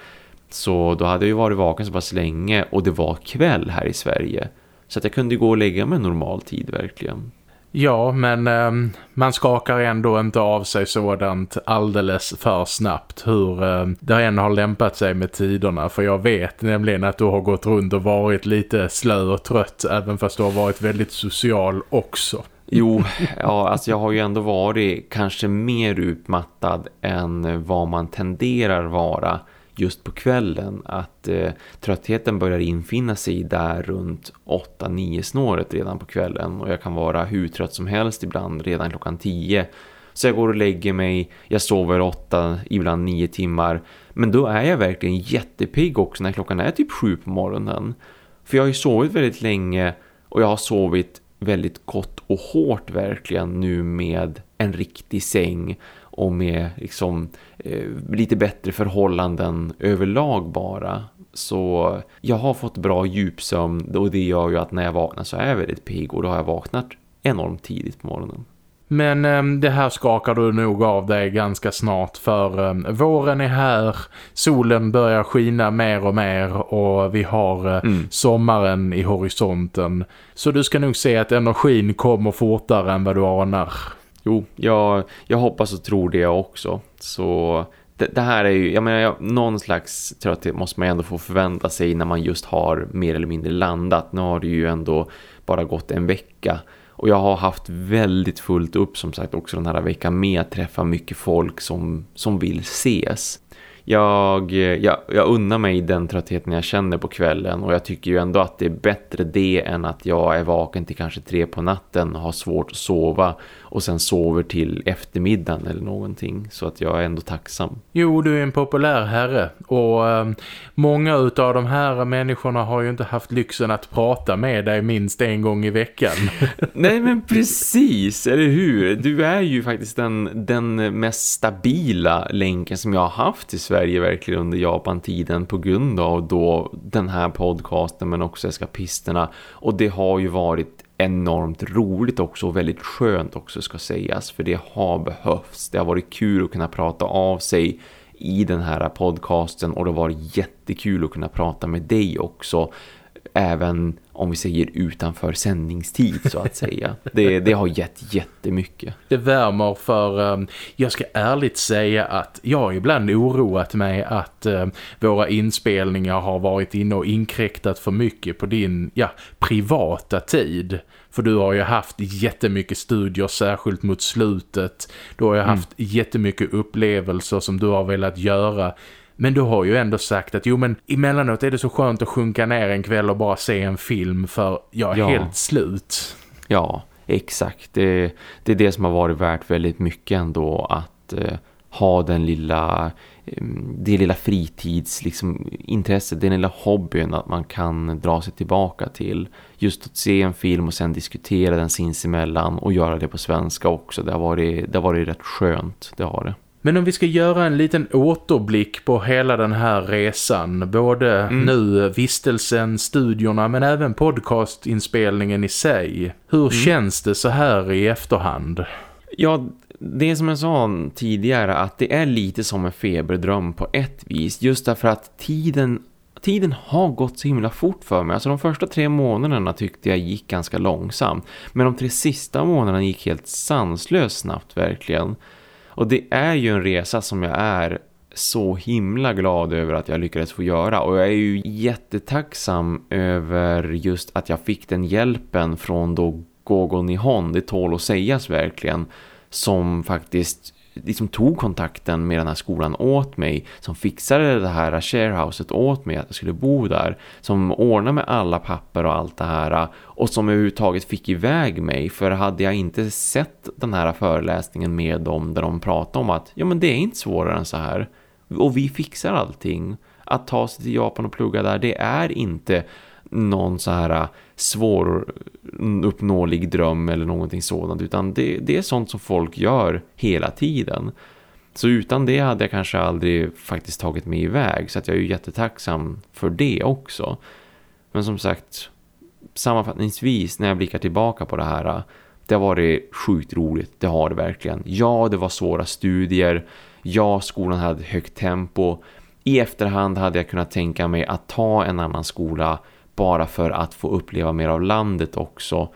Så då hade jag ju varit vaken så pass länge och det var kväll här i Sverige. Så att jag kunde gå och lägga mig normal tid verkligen. Ja, men eh, man skakar ändå inte av sig sådant alldeles för snabbt hur eh, det än har lämpat sig med tiderna. För jag vet nämligen att du har gått runt och varit lite slö och trött även fast du har varit väldigt social också. Jo, ja, alltså jag har ju ändå varit kanske mer utmattad än vad man tenderar vara just på kvällen. Att eh, tröttheten börjar infinna sig där runt 8-9 snåret redan på kvällen. Och jag kan vara hur trött som helst ibland redan klockan 10 så jag går och lägger mig, jag sover 8, ibland 9 timmar. Men då är jag verkligen jättepigg också när klockan är typ 7 på morgonen. För jag har ju sovit väldigt länge och jag har sovit väldigt gott och hårt verkligen nu med en riktig säng och med liksom eh, lite bättre förhållanden överlag bara. Så jag har fått bra djupsömn och det gör ju att när jag vaknar så är jag väldigt pigg och då har jag vaknat enormt tidigt på morgonen. Men eh, det här skakar du nog av dig ganska snart för eh, våren är här, solen börjar skina mer och mer och vi har eh, mm. sommaren i horisonten. Så du ska nog se att energin kommer fortare än vad du anar. Jo, jag, jag hoppas och tror det också. Så det, det, här är ju, jag menar, jag, någon slags trötthet måste man ändå få förvänta sig när man just har mer eller mindre landat. Nu har det ju ändå bara gått en vecka. Och jag har haft väldigt fullt upp som sagt också den här veckan med att träffa mycket folk som, som vill ses. Jag, jag, jag unnar mig den tröttheten jag känner på kvällen och jag tycker ju ändå att det är bättre det än att jag är vaken till kanske tre på natten och har svårt att sova och sen sover till eftermiddagen eller någonting så att jag är ändå tacksam. Jo, du är en populär herre och äh, många av de här människorna har ju inte haft lyxen att prata med dig minst en gång i veckan. (laughs) Nej men precis, eller hur? Du är ju faktiskt den, den mest stabila länken som jag har haft i Sverige Sverige verkligen under Japan-tiden på grund av då den här podcasten men också eskapisterna. Och det har ju varit enormt roligt också och väldigt skönt också ska sägas för det har behövts. Det har varit kul att kunna prata av sig i den här podcasten och det har varit jättekul att kunna prata med dig också även om vi säger utanför sändningstid så att säga. Det, det har gett jättemycket. Det värmer för um, jag ska ärligt säga att jag har ibland oroat mig att um, våra inspelningar har varit inne och inkräktat för mycket på din ja, privata tid. För du har ju haft jättemycket studier särskilt mot slutet. Du har ju mm. haft jättemycket upplevelser som du har velat göra men du har ju ändå sagt att jo men emellanåt är det så skönt att sjunka ner en kväll och bara se en film för jag är ja. helt slut. Ja, exakt. Det, det är det som har varit värt väldigt mycket ändå att eh, ha den lilla eh, det lilla fritids liksom, intresset, den lilla hobbyn att man kan dra sig tillbaka till. Just att se en film och sen diskutera den sinsemellan och göra det på svenska också. Det har varit, det har varit rätt skönt, det har det. Men om vi ska göra en liten återblick på hela den här resan, både mm. nu vistelsen, studiorna men även podcastinspelningen i sig. Hur mm. känns det så här i efterhand? Ja, det som jag sa tidigare att det är lite som en feberdröm på ett vis. Just därför att tiden, tiden har gått så himla fort för mig. Alltså de första tre månaderna tyckte jag gick ganska långsamt. Men de tre sista månaderna gick helt sanslöst snabbt verkligen. Och det är ju en resa som jag är så himla glad över att jag lyckades få göra. Och jag är ju jättetacksam över just att jag fick den hjälpen från då Gogo Nihon, det tål att sägas verkligen. Som faktiskt liksom tog kontakten med den här skolan åt mig som fixade det här sharehouset åt mig att jag skulle bo där som ordnade med alla papper och allt det här och som överhuvudtaget fick iväg mig för hade jag inte sett den här föreläsningen med dem där de pratade om att ja men det är inte svårare än så här. Och vi fixar allting. Att ta sig till Japan och plugga där det är inte någon så här äh, svår uppnålig dröm eller någonting sådant utan det, det är sånt som folk gör hela tiden. Så utan det hade jag kanske aldrig faktiskt tagit mig iväg så att jag är ju jättetacksam för det också. Men som sagt, sammanfattningsvis när jag blickar tillbaka på det här äh, det har varit sjukt roligt, det har det verkligen. Ja, det var svåra studier. Ja, skolan hade högt tempo. I efterhand hade jag kunnat tänka mig att ta en annan skola bara för att få uppleva mer av landet också.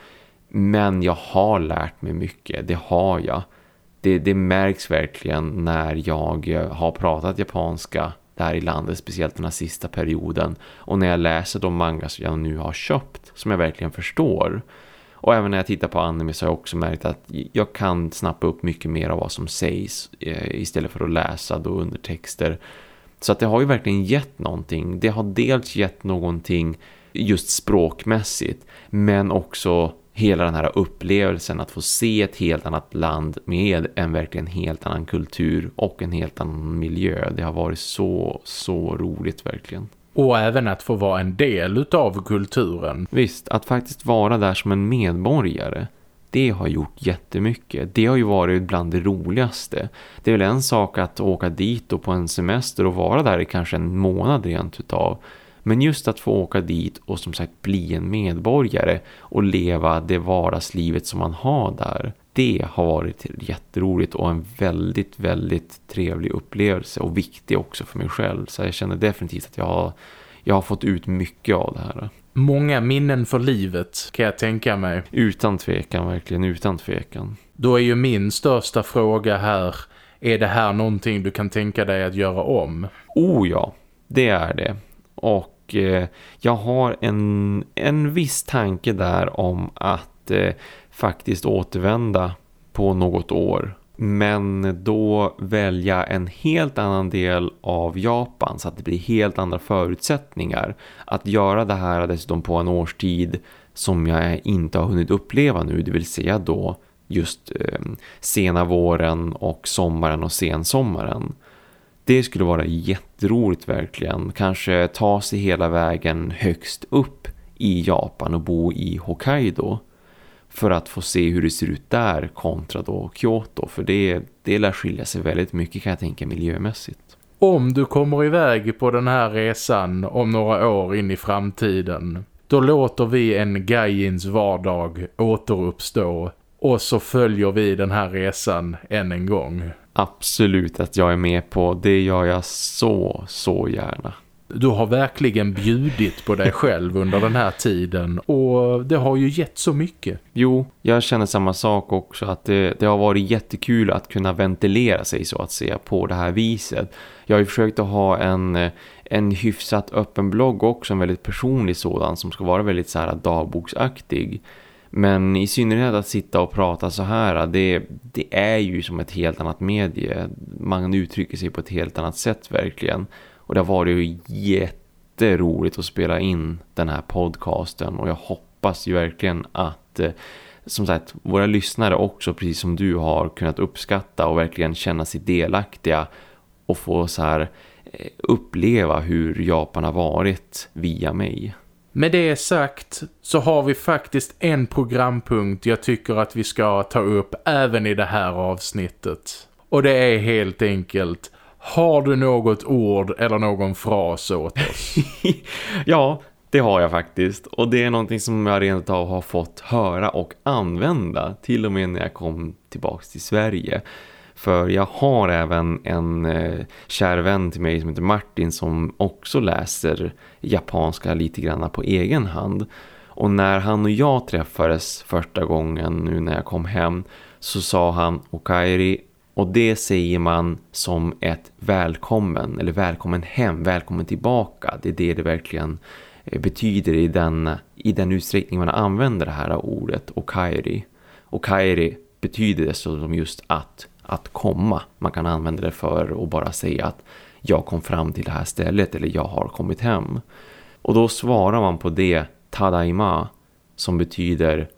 Men jag har lärt mig mycket, det har jag. Det, det märks verkligen när jag eh, har pratat japanska där i landet, speciellt den här sista perioden. Och när jag läser de mangas jag nu har köpt, som jag verkligen förstår. Och även när jag tittar på anime så har jag också märkt att jag kan snappa upp mycket mer av vad som sägs eh, istället för att läsa då undertexter. Så att det har ju verkligen gett någonting. Det har dels gett någonting just språkmässigt men också hela den här upplevelsen att få se ett helt annat land med en verkligen helt annan kultur och en helt annan miljö. Det har varit så, så roligt verkligen. Och även att få vara en del utav kulturen. Visst, att faktiskt vara där som en medborgare. Det har gjort jättemycket. Det har ju varit bland det roligaste. Det är väl en sak att åka dit och på en semester och vara där i kanske en månad rent utav. Men just att få åka dit och som sagt bli en medborgare och leva det vardagslivet som man har där. Det har varit jätteroligt och en väldigt, väldigt trevlig upplevelse och viktig också för mig själv. Så jag känner definitivt att jag har, jag har fått ut mycket av det här. Många minnen för livet kan jag tänka mig. Utan tvekan, verkligen utan tvekan. Då är ju min största fråga här, är det här någonting du kan tänka dig att göra om? Oh ja, det är det. Och eh, jag har en, en viss tanke där om att eh, faktiskt återvända på något år. Men då välja en helt annan del av Japan så att det blir helt andra förutsättningar. Att göra det här dessutom på en årstid som jag inte har hunnit uppleva nu, det vill säga då just eh, sena våren och sommaren och sensommaren. Det skulle vara jätteroligt verkligen. Kanske ta sig hela vägen högst upp i Japan och bo i Hokkaido. För att få se hur det ser ut där kontra då Kyoto. För det, det lär skilja sig väldigt mycket kan jag tänka miljömässigt. Om du kommer iväg på den här resan om några år in i framtiden. Då låter vi en Gaijins vardag återuppstå. Och så följer vi den här resan än en gång absolut att jag är med på. Det gör jag så, så gärna. Du har verkligen bjudit på dig själv under den här tiden och det har ju gett så mycket. Jo, jag känner samma sak också att det, det har varit jättekul att kunna ventilera sig så att säga på det här viset. Jag har ju försökt att ha en, en hyfsat öppen blogg också, en väldigt personlig sådan som ska vara väldigt så här dagboksaktig. Men i synnerhet att sitta och prata så här, det, det är ju som ett helt annat medie. Man uttrycker sig på ett helt annat sätt verkligen. Och det har varit ju jätteroligt att spela in den här podcasten. Och jag hoppas ju verkligen att, eh, som sagt, våra lyssnare också, precis som du har kunnat uppskatta och verkligen känna sig delaktiga. Och få så här eh, uppleva hur Japan har varit via mig. Med det sagt så har vi faktiskt en programpunkt jag tycker att vi ska ta upp även i det här avsnittet. Och det är helt enkelt, har du något ord eller någon fras åt oss? (laughs) ja, Det har jag faktiskt. Och det är någonting som jag rent av har fått höra och använda. Till och med när jag kom tillbaka till Sverige. För jag har även en eh, kär vän till mig som heter Martin som också läser japanska lite grann på egen hand. Och när han och jag träffades första gången nu när jag kom hem så sa han Okairi och det säger man som ett välkommen eller välkommen hem, välkommen tillbaka. Det är det det verkligen eh, betyder i den, i den utsträckning man använder det här ordet Okairi. Okairi betyder dessutom just att, att komma. Man kan använda det för att bara säga att jag kom fram till det här stället eller jag har kommit hem. Och då svarar man på det Tadaima som betyder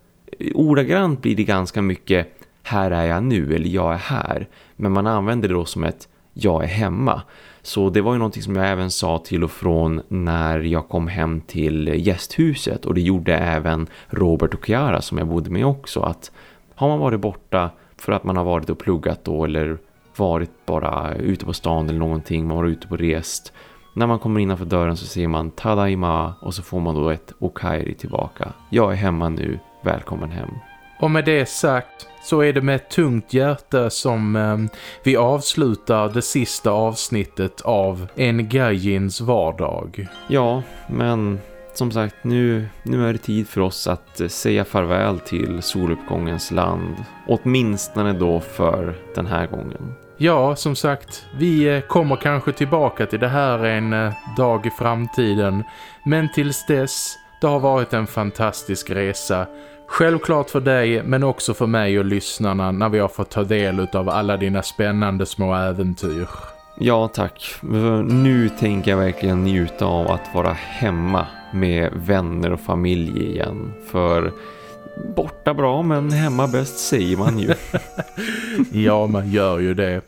ordagrant blir det ganska mycket här är jag nu eller jag är här. Men man använder det då som ett jag är hemma. Så det var ju någonting som jag även sa till och från när jag kom hem till gästhuset. Och det gjorde även Robert och Chiara som jag bodde med också. Att har man varit borta för att man har varit och pluggat då eller varit bara ute på stan eller någonting. Man var ute på rest. När man kommer innanför dörren så ser man Tadaima och så får man då ett Okairi tillbaka. Jag är hemma nu, välkommen hem. Och med det sagt så är det med ett tungt hjärta som eh, vi avslutar det sista avsnittet av En Gaijins vardag. Ja, men som sagt, nu, nu är det tid för oss att eh, säga farväl till soluppgångens land. Åtminstone då för den här gången. Ja, som sagt, vi eh, kommer kanske tillbaka till det här en eh, dag i framtiden. Men tills dess, det har varit en fantastisk resa Självklart för dig men också för mig och lyssnarna när vi har fått ta del av alla dina spännande små äventyr. Ja tack. Nu tänker jag verkligen njuta av att vara hemma med vänner och familj igen. För borta bra men hemma bäst säger man ju. (laughs) ja man gör ju det.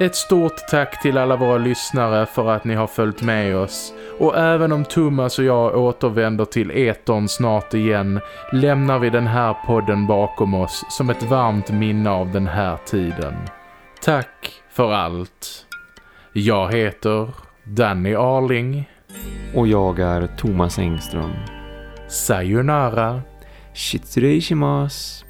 Ett stort tack till alla våra lyssnare för att ni har följt med oss. Och även om Thomas och jag återvänder till eton snart igen lämnar vi den här podden bakom oss som ett varmt minne av den här tiden. Tack för allt. Jag heter Danny Arling. Och jag är Thomas Engström. Sayonara. Shitsureishimasu.